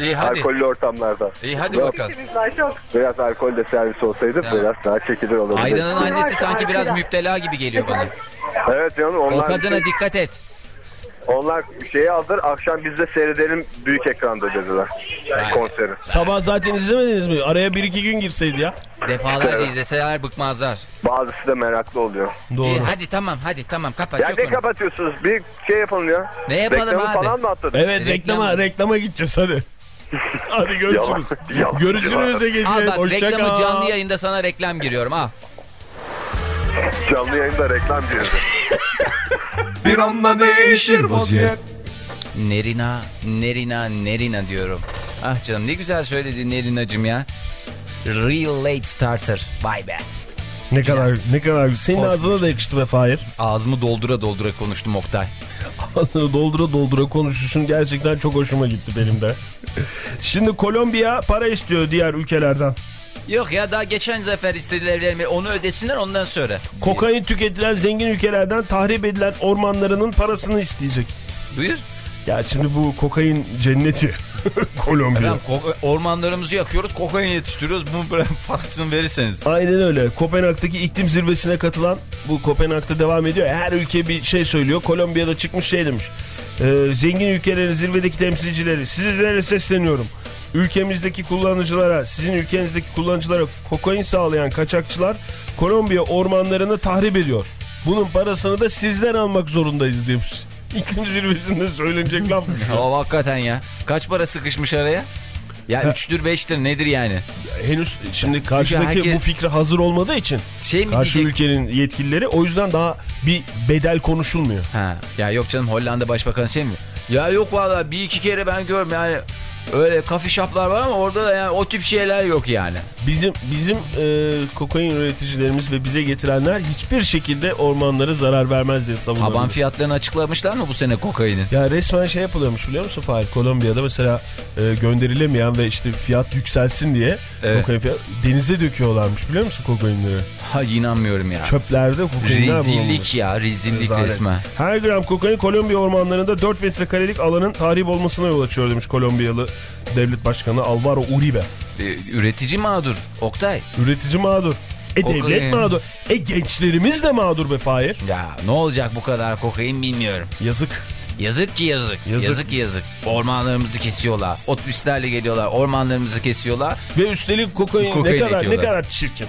Speaker 1: İyi hadi.
Speaker 5: Alkollü ortamlarda.
Speaker 1: İyi hadi
Speaker 5: Biraz-
Speaker 1: bakalım.
Speaker 5: Biraz alkol de servis olsaydı
Speaker 1: Tamam.
Speaker 5: biraz daha çekilir olurdu.
Speaker 1: Aydan'ın annesi sanki biraz müptela gibi geliyor bana.
Speaker 5: Evet canım
Speaker 1: O
Speaker 5: onlar,
Speaker 1: kadına
Speaker 5: şey-
Speaker 1: dikkat et.
Speaker 5: Onlar şeyi aldır akşam biz de seyredelim büyük ekranda dediler. Konseri.
Speaker 2: Sabah zaten izlemediniz mi? Araya bir iki gün girseydi ya.
Speaker 1: Defalarca izleseler bıkmazlar.
Speaker 5: Bazısı da meraklı oluyor.
Speaker 2: Doğru.
Speaker 1: İyi, hadi tamam hadi tamam kapat.
Speaker 5: Ya
Speaker 1: çok
Speaker 5: ne kapatıyorsunuz? Bir şey yapalım ya.
Speaker 1: Ne yapalım
Speaker 5: Reklamı
Speaker 1: abi?
Speaker 5: falan mı atladın?
Speaker 2: Evet
Speaker 1: Reklam-
Speaker 2: reklama reklama gideceğiz hadi. (laughs) hadi görüşürüz.
Speaker 5: Yalan- yalan-
Speaker 2: Görüşürüz Ege'ciğim.
Speaker 1: Al bak
Speaker 2: Hoşça
Speaker 1: reklamı
Speaker 2: kal.
Speaker 1: canlı yayında sana reklam giriyorum al.
Speaker 5: Canlı yayında reklam girdi. (laughs)
Speaker 7: Bir anda değişir vaziyet
Speaker 1: Nerina, Nerina, Nerina diyorum. Ah canım ne güzel söyledi Nerinacım ya. Real late starter. Vay be.
Speaker 2: Ne kadar ne kadar senin
Speaker 1: Hoşmuş.
Speaker 2: ağzına da yakıştı be Fahir.
Speaker 1: Ağzımı doldura doldura konuştum Oktay. (laughs)
Speaker 2: Ağzını doldura doldura konuşuşun gerçekten çok hoşuma gitti benim de. Şimdi Kolombiya para istiyor diğer ülkelerden.
Speaker 1: Yok ya daha geçen sefer istedilerimi onu ödesinler ondan sonra.
Speaker 2: Kokain tüketilen zengin ülkelerden tahrip edilen ormanlarının parasını isteyecek.
Speaker 1: Buyur.
Speaker 2: Ya şimdi bu kokain cenneti (laughs) Kolombiya.
Speaker 1: Efendim, ormanlarımızı yakıyoruz, kokain yetiştiriyoruz. Bunu parasını verirseniz.
Speaker 2: Aynen öyle. Kopenhag'daki iklim zirvesine katılan bu Kopenhag'da devam ediyor. Her ülke bir şey söylüyor. Kolombiya'da çıkmış şey demiş. Ee, zengin ülkelerin zirvedeki temsilcileri sizlere sesleniyorum. Ülkemizdeki kullanıcılara, sizin ülkenizdeki kullanıcılara kokain sağlayan kaçakçılar Kolombiya ormanlarını tahrip ediyor. Bunun parasını da sizden almak zorundayız demiş. (laughs) İklim zirvesinde söylenecek lafmış.
Speaker 1: O hakikaten ya. Kaç para sıkışmış araya? Ya üçtür beştir nedir yani?
Speaker 2: Henüz şimdi karşıdaki
Speaker 1: herkes-
Speaker 2: bu fikre hazır olmadığı için
Speaker 1: Şey mi
Speaker 2: Karşı
Speaker 1: diyecek?
Speaker 2: ülkenin yetkilileri o yüzden daha bir bedel konuşulmuyor.
Speaker 1: Ha, ya yok canım Hollanda Başbakanı şey mi? Ya yok valla bir iki kere ben görmüyorum yani öyle kafe shoplar var ama orada da yani o tip şeyler yok yani.
Speaker 2: Bizim bizim e, kokain üreticilerimiz ve bize getirenler hiçbir şekilde ormanlara zarar vermez diye savunuyorlar.
Speaker 1: Taban fiyatlarını açıklamışlar mı bu sene kokainin?
Speaker 2: Ya resmen şey yapılıyormuş biliyor musun Fahir? Kolombiya'da mesela e, gönderilemeyen ve işte fiyat yükselsin diye
Speaker 1: Evet.
Speaker 2: kokain fiyat, denize döküyorlarmış biliyor musun kokainleri?
Speaker 1: Ha inanmıyorum ya.
Speaker 2: Çöplerde kokainler bulunmuş.
Speaker 1: Rezillik ya rezillik
Speaker 2: Rezalet.
Speaker 1: resmen.
Speaker 2: Her gram kokain Kolombiya ormanlarında 4 metrekarelik alanın tahrip olmasına yol açıyor demiş Kolombiyalı devlet başkanı Alvaro Uribe.
Speaker 1: Ee, üretici mağdur Oktay.
Speaker 2: Üretici mağdur. E
Speaker 1: Kokain.
Speaker 2: devlet mağdur. E gençlerimiz de mağdur be Fahir.
Speaker 1: Ya ne olacak bu kadar kokain bilmiyorum.
Speaker 2: Yazık.
Speaker 1: Yazık ki yazık.
Speaker 2: Yazık.
Speaker 1: Yazık, ki yazık. Ormanlarımızı kesiyorlar. Otobüslerle geliyorlar. Ormanlarımızı kesiyorlar.
Speaker 2: Ve üstelik kokain,
Speaker 1: Kokain
Speaker 2: ne kadar ne
Speaker 1: ekiyorlar.
Speaker 2: kadar çirkin.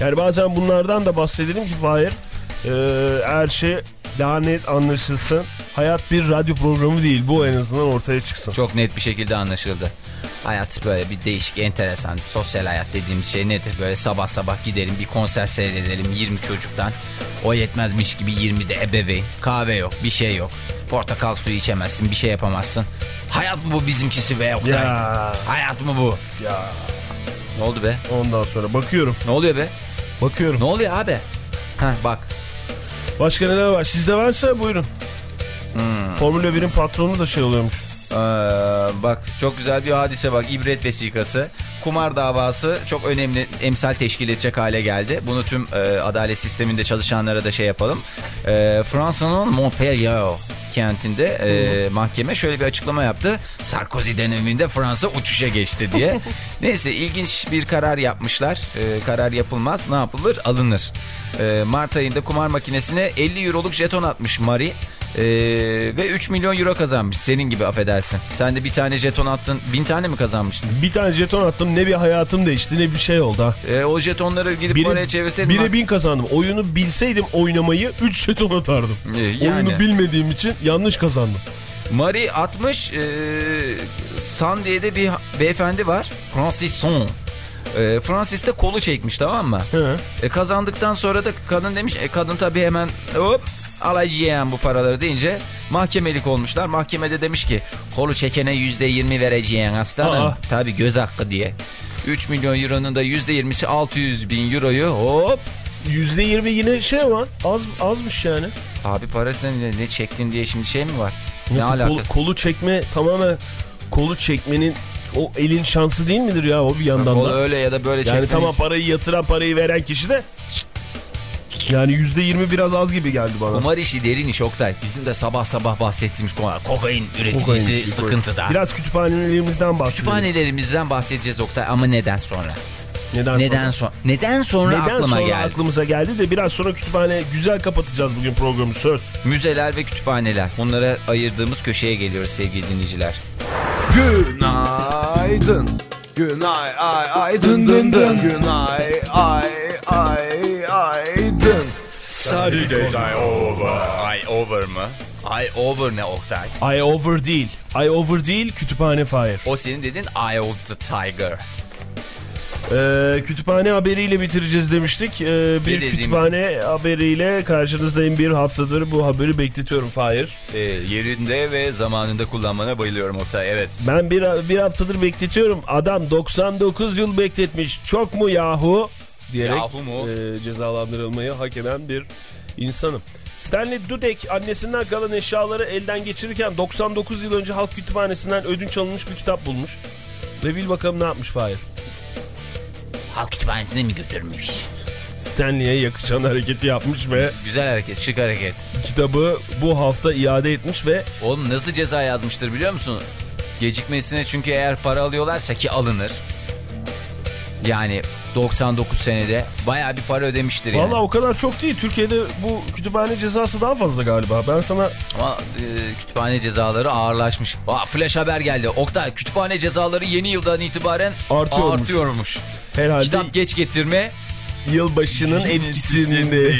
Speaker 2: Yani bazen bunlardan da bahsedelim ki Fahir. E, her şey daha net anlaşılsın. Hayat bir radyo programı değil. Bu en azından ortaya çıksın.
Speaker 1: Çok net bir şekilde anlaşıldı. Hayat böyle bir değişik, enteresan. Sosyal hayat dediğimiz şey nedir? Böyle sabah sabah gidelim bir konser seyredelim 20 çocuktan. O yetmezmiş gibi 20 de ebeveyn. Kahve yok, bir şey yok. Portakal suyu içemezsin, bir şey yapamazsın. Hayat mı bu bizimkisi be Oktay?
Speaker 2: Ya
Speaker 1: Hayat mı bu?
Speaker 2: ya
Speaker 1: Ne oldu be?
Speaker 2: ondan sonra bakıyorum.
Speaker 1: Ne oluyor be?
Speaker 2: Bakıyorum.
Speaker 1: Ne oluyor abi? Ha bak.
Speaker 2: Başka neler var? Sizde varsa buyurun. Formula 1'in patronu da şey oluyormuş.
Speaker 1: Ee, bak çok güzel bir hadise bak ibret vesikası. Kumar davası çok önemli emsal teşkil edecek hale geldi. Bunu tüm e, adalet sisteminde çalışanlara da şey yapalım. E, Fransa'nın Montpellier kentinde e, mahkeme şöyle bir açıklama yaptı. Sarkozy döneminde Fransa uçuşa geçti diye. (laughs) Neyse ilginç bir karar yapmışlar. E, karar yapılmaz ne yapılır alınır. E, Mart ayında kumar makinesine 50 euroluk jeton atmış Marie. Ee, ve 3 milyon euro kazanmış senin gibi affedersin. Sen de bir tane jeton attın bin tane mi kazanmıştın?
Speaker 2: Bir tane jeton attım ne bir hayatım değişti ne bir şey oldu ha.
Speaker 1: Ee, o jetonları gidip oraya çevirseydin.
Speaker 2: Bire bin kazandım. Oyunu bilseydim oynamayı 3 jeton atardım.
Speaker 1: Ee, yani.
Speaker 2: Oyunu bilmediğim için yanlış kazandım.
Speaker 1: Marie 60 e, San diye de bir beyefendi var. Francis Son. E, Francis de kolu çekmiş tamam mı?
Speaker 2: Hı.
Speaker 1: E, kazandıktan sonra da kadın demiş. E, kadın tabii hemen hop alacağım bu paraları deyince mahkemelik olmuşlar. Mahkemede demiş ki kolu çekene yüzde yirmi vereceğin aslanım.
Speaker 2: Aa.
Speaker 1: Tabii göz hakkı diye. 3 milyon euronun da yüzde yirmisi 600 bin euroyu hop.
Speaker 2: %20 yine şey ama az azmış yani.
Speaker 1: Abi parasını ne, ne çektin diye şimdi şey mi var? Ne
Speaker 2: Nasıl
Speaker 1: alakası?
Speaker 2: kolu çekme tamamen kolu çekmenin o elin şansı değil midir ya o bir yandan da.
Speaker 1: öyle ya da böyle
Speaker 2: Yani
Speaker 1: çektin.
Speaker 2: tamam parayı yatıran parayı veren kişi de yani %20 biraz az gibi geldi bana.
Speaker 1: Kumar işi derin iş Oktay. Bizim de sabah sabah bahsettiğimiz kumar. Kokain üreticisi
Speaker 2: Kokain
Speaker 1: sıkıntıda.
Speaker 2: Biraz kütüphanelerimizden bahsedelim.
Speaker 1: Kütüphanelerimizden bahsedeceğiz Oktay ama neden sonra?
Speaker 2: Neden,
Speaker 1: Neden
Speaker 2: sonra?
Speaker 1: sonra? Neden sonra
Speaker 2: Neden
Speaker 1: aklıma
Speaker 2: sonra
Speaker 1: geldi?
Speaker 2: aklımıza geldi de biraz sonra kütüphane güzel kapatacağız bugün programı söz.
Speaker 1: Müzeler ve kütüphaneler. Bunlara ayırdığımız köşeye geliyoruz sevgili dinleyiciler.
Speaker 3: Günaydın. Günay ay ay dın dın dın. Günay ay ay ay dın.
Speaker 1: Ay over mı? Ay over ne Oktay?
Speaker 2: I over değil. I over değil kütüphane fire.
Speaker 1: O senin dediğin Eye of the Tiger.
Speaker 2: Ee, kütüphane haberiyle bitireceğiz demiştik. Ee, bir
Speaker 1: dediğimiz-
Speaker 2: kütüphane haberiyle karşınızdayım bir haftadır bu haberi bekletiyorum Fahir.
Speaker 1: Ee, yerinde ve zamanında kullanmana bayılıyorum Oktay. Evet.
Speaker 2: Ben bir, bir haftadır bekletiyorum. Adam 99 yıl bekletmiş. Çok mu yahu? Diyerek e, cezalandırılmayı hak eden bir insanım. Stanley Dudek annesinden kalan eşyaları elden geçirirken 99 yıl önce halk kütüphanesinden ödünç alınmış bir kitap bulmuş. Ve bil bakalım ne yapmış Fahir.
Speaker 1: Halk kütüphanesine mi götürmüş?
Speaker 2: Stanley'e yakışan hareketi yapmış ve
Speaker 1: Güzel hareket, şık hareket.
Speaker 2: kitabı bu hafta iade etmiş ve
Speaker 1: Oğlum nasıl ceza yazmıştır biliyor musun? Gecikmesine çünkü eğer para alıyorlarsa ki alınır. Yani 99 senede bayağı bir para ödemiştir yani.
Speaker 2: Valla o kadar çok değil. Türkiye'de bu kütüphane cezası daha fazla galiba. Ben sana
Speaker 1: Ama e, kütüphane cezaları ağırlaşmış. Aa, flash haber geldi. Oktay kütüphane cezaları yeni yıldan itibaren
Speaker 2: Artıyormuş.
Speaker 1: artıyormuş.
Speaker 2: herhalde
Speaker 1: Kitap geç getirme.
Speaker 2: yılbaşının etkisinde.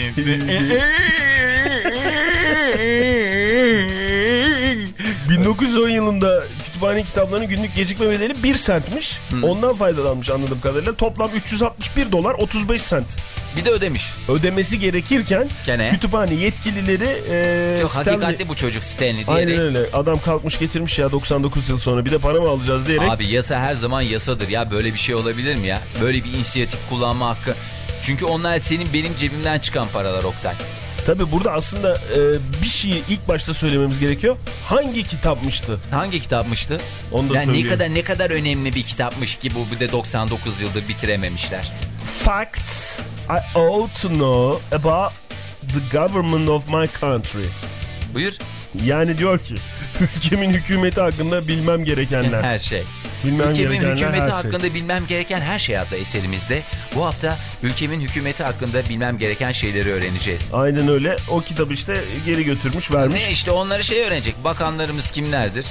Speaker 2: 1910 (laughs) (laughs) yılında kütüphane kitaplarının günlük gecikme bedeli 1 centmiş. Ondan faydalanmış anladığım kadarıyla. Toplam 361 dolar 35 cent
Speaker 1: Bir de ödemiş.
Speaker 2: ödemesi gerekirken
Speaker 1: Gene.
Speaker 2: kütüphane yetkilileri e,
Speaker 1: Çok
Speaker 2: Stanley-
Speaker 1: hakikatli bu çocuk Stanley diyerek.
Speaker 2: Aynen öyle. Adam kalkmış getirmiş ya 99 yıl sonra bir de para mı alacağız diyerek.
Speaker 1: Abi yasa her zaman yasadır ya böyle bir şey olabilir mi ya? Böyle bir inisiyatif kullanma hakkı. Çünkü onlar senin benim cebimden çıkan paralar Oktay.
Speaker 2: Tabi burada aslında e, bir şeyi ilk başta söylememiz gerekiyor. Hangi kitapmıştı?
Speaker 1: Hangi kitapmıştı?
Speaker 2: Onu da
Speaker 1: Yani ne kadar ne kadar önemli bir kitapmış ki bu bir de 99 yıldır bitirememişler.
Speaker 2: Facts I ought to know about the government of my country.
Speaker 1: Buyur.
Speaker 2: Yani diyor ki (laughs) ülkemin hükümeti hakkında bilmem gerekenler.
Speaker 1: Her şey.
Speaker 2: Bilmem
Speaker 1: Ülkemin hükümeti
Speaker 2: şey.
Speaker 1: hakkında bilmem gereken her şey adlı eserimizde bu hafta ülkemin hükümeti hakkında bilmem gereken şeyleri öğreneceğiz.
Speaker 2: Aynen öyle. O kitabı işte geri götürmüş vermiş.
Speaker 1: Ne işte onları şey öğrenecek. Bakanlarımız kimlerdir?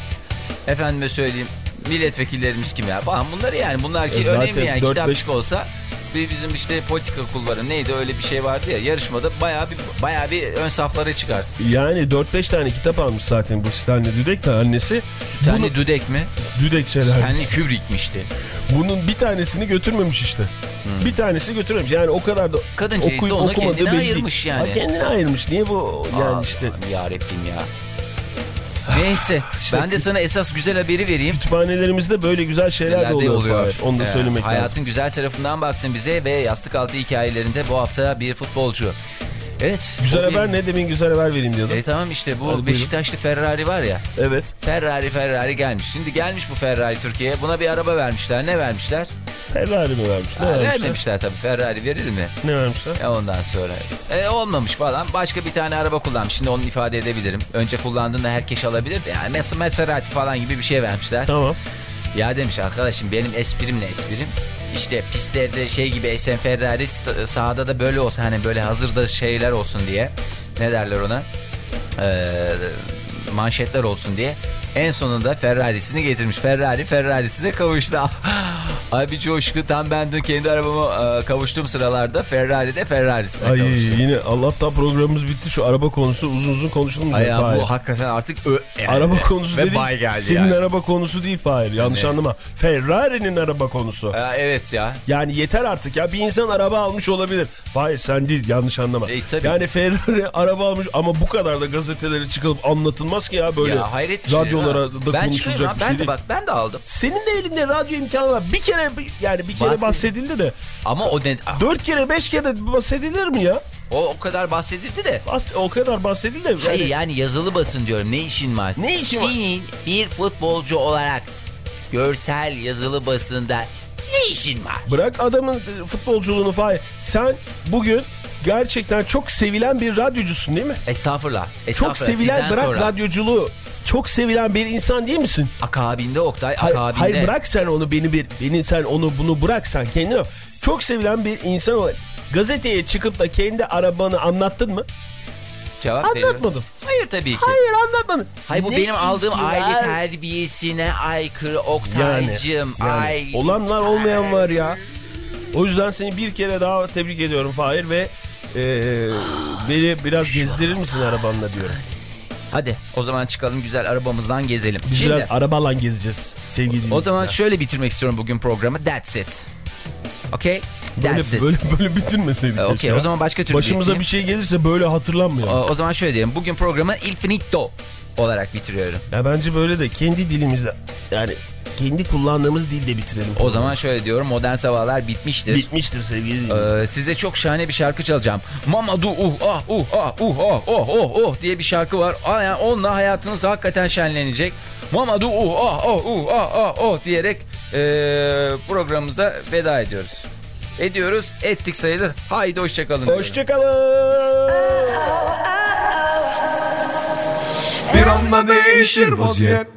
Speaker 1: Efendime söyleyeyim milletvekillerimiz kimler falan bunları yani bunlar ki
Speaker 2: E
Speaker 1: önemli yani
Speaker 2: dört
Speaker 1: kitapçık olsa bir bizim işte politika kulları neydi öyle bir şey vardı ya yarışmada bayağı bir bayağı bir ön saflara çıkarsın.
Speaker 2: Yani 4-5 tane kitap almış zaten bu Stanley Dudek de annesi.
Speaker 1: Bir tane Dudek mi?
Speaker 2: Dudek şeyler.
Speaker 1: Stanley Kubrick'mişti.
Speaker 2: Bunun bir tanesini götürmemiş işte. Bir tanesi götürmemiş. Yani o kadar da
Speaker 1: da
Speaker 2: okuyup okumadığı
Speaker 1: kendine
Speaker 2: belli değil.
Speaker 1: ayırmış yani.
Speaker 2: Ha, kendine ayırmış. Niye bu yani
Speaker 1: Aa,
Speaker 2: işte.
Speaker 1: Yarabbim ya. Neyse ben de sana esas güzel haberi vereyim.
Speaker 2: Kütüphanelerimizde böyle güzel şeyler de oluyor.
Speaker 1: oluyor.
Speaker 2: Fahir. Onu da
Speaker 1: Ee,
Speaker 2: söylemek
Speaker 1: hayatın
Speaker 2: lazım.
Speaker 1: güzel tarafından baktın bize ve yastık altı hikayelerinde bu hafta bir futbolcu. Evet.
Speaker 2: Güzel haber ne demin güzel haber vereyim diyordum.
Speaker 1: E tamam işte bu
Speaker 2: buyurun.
Speaker 1: Beşiktaşlı Ferrari var ya.
Speaker 2: Evet.
Speaker 1: Ferrari Ferrari gelmiş. Şimdi gelmiş bu Ferrari Türkiye'ye. Buna bir araba vermişler. Ne vermişler?
Speaker 2: Ferrari mi vermiş? Ne
Speaker 1: Ha,
Speaker 2: vermişler?
Speaker 1: vermemişler tabii. Ferrari verir mi?
Speaker 2: Ne vermişler?
Speaker 1: E ondan sonra. E olmamış falan. Başka bir tane araba kullanmış. Şimdi onu ifade edebilirim. Önce kullandığında herkes alabilir de. Yani Maserati falan gibi bir şey vermişler.
Speaker 2: Tamam.
Speaker 1: Ya demiş arkadaşım benim esprim ne esprim? İşte pistlerde şey gibi esen Ferrari sahada da böyle olsun. Hani böyle hazırda şeyler olsun diye. Ne derler ona? Ee, manşetler olsun diye. En sonunda Ferrari'sini getirmiş. Ferrari Ferrari'sine kavuştu. (gasps) Ay bir coşku tam ben dün kendi arabama e, kavuştuğum sıralarda Ferrari de Ferrari'sine
Speaker 2: Ay
Speaker 1: kavuştu.
Speaker 2: yine Allah'tan programımız bitti. Şu araba konusu uzun uzun konuşalım.
Speaker 1: Ay ya,
Speaker 2: Fahir.
Speaker 1: bu hakikaten artık ö, yani.
Speaker 2: Araba konusu
Speaker 1: Ve bay geldi
Speaker 2: Senin
Speaker 1: yani.
Speaker 2: araba konusu değil Fahir. Yanlış
Speaker 1: Ne?
Speaker 2: anlama. Ferrari'nin araba konusu.
Speaker 1: Aa, evet ya.
Speaker 2: Yani yeter artık ya. Bir insan araba almış olabilir. Hayır sen değil yanlış anlama.
Speaker 1: E, tabii.
Speaker 2: yani Ferrari araba almış ama bu kadar da gazetelere çıkıp anlatılmaz ki ya böyle
Speaker 1: ya hayret bir şey.
Speaker 2: Radyolara
Speaker 1: Ha.
Speaker 2: da
Speaker 1: ben
Speaker 2: konuşulacak bir
Speaker 1: ben
Speaker 2: şey
Speaker 1: de
Speaker 2: değil.
Speaker 1: bak ben de aldım.
Speaker 2: Senin de elinde radyo imkanı var. Bir kere yani bir kere
Speaker 1: Bahsedildi.
Speaker 2: bahsedildi de.
Speaker 1: Ama o ne?
Speaker 2: Dört kere beş kere bahsedilir mi ya?
Speaker 1: O o kadar bahsedildi de.
Speaker 2: Bas, o kadar bahsedildi de.
Speaker 1: Hayır
Speaker 2: Yani,
Speaker 1: yani yazılı basın diyorum. Ne işin var?
Speaker 2: Ne işin var?
Speaker 1: Senin bir futbolcu olarak görsel yazılı basında ne işin var?
Speaker 2: Bırak adamın e, futbolculuğunu Fahir. Sen bugün gerçekten çok sevilen bir radyocusun değil mi?
Speaker 1: Estağfurullah.
Speaker 2: Çok
Speaker 1: estağfurullah.
Speaker 2: sevilen
Speaker 1: Sizden
Speaker 2: bırak
Speaker 1: sonra.
Speaker 2: radyoculuğu. Çok sevilen bir insan değil misin?
Speaker 1: Akabinde Oktay,
Speaker 2: Hayır,
Speaker 1: akabinde.
Speaker 2: hayır bırak sen onu beni bir beni sen onu bunu bırak sen kendini. Çok sevilen bir insan olarak gazeteye çıkıp da kendi arabanı anlattın mı?
Speaker 1: Cevap veriyorum.
Speaker 2: Anlatmadım.
Speaker 1: Hayır tabii ki.
Speaker 2: Hayır anlatmadın.
Speaker 1: Hayır bu
Speaker 2: Ne
Speaker 1: benim aldığım
Speaker 2: işi
Speaker 1: aile
Speaker 2: var?
Speaker 1: terbiyesine aykırı
Speaker 2: Yani,
Speaker 1: Oktay'cım.
Speaker 2: yani
Speaker 1: ay.
Speaker 2: olanlar olmayan var ya. O yüzden seni bir kere daha tebrik ediyorum Fahir ve e, beni biraz gezdirir misin arabanla diyorum.
Speaker 1: Hadi o zaman çıkalım güzel arabamızdan gezelim.
Speaker 2: Biz
Speaker 1: Şimdi
Speaker 2: biraz arabayla gezeceğiz sevgili
Speaker 1: o zaman şöyle bitirmek istiyorum bugün programı. That's it. Okay?
Speaker 2: böyle,
Speaker 1: That's it.
Speaker 2: böyle, böyle bitirmeseydik. Ya.
Speaker 1: o zaman başka türlü
Speaker 2: Başımıza
Speaker 1: bitireyim.
Speaker 2: bir şey gelirse böyle hatırlanmıyor.
Speaker 1: O, o zaman şöyle diyelim. Bugün programı Il Finito olarak bitiriyorum.
Speaker 2: Ya bence böyle de kendi dilimizle yani kendi kullandığımız dilde bitirelim.
Speaker 1: O zaman şöyle diyorum. Modern Sabahlar bitmiştir.
Speaker 2: bitmiştir sevgili dinleyiciler.
Speaker 1: Ee, size çok şahane bir şarkı çalacağım. Mamadu uh ah uh ah uh ah oh oh oh diye bir şarkı var. Aa, Yani onunla hayatınız hakikaten şenlenecek. Mamadu uh ah oh uh ah ah oh diyerek ee, programımıza veda ediyoruz. Ediyoruz. Ettik sayılır. Haydi hoşçakalın.
Speaker 2: Hoşçakalın.
Speaker 7: Bir anda değişir vaziyet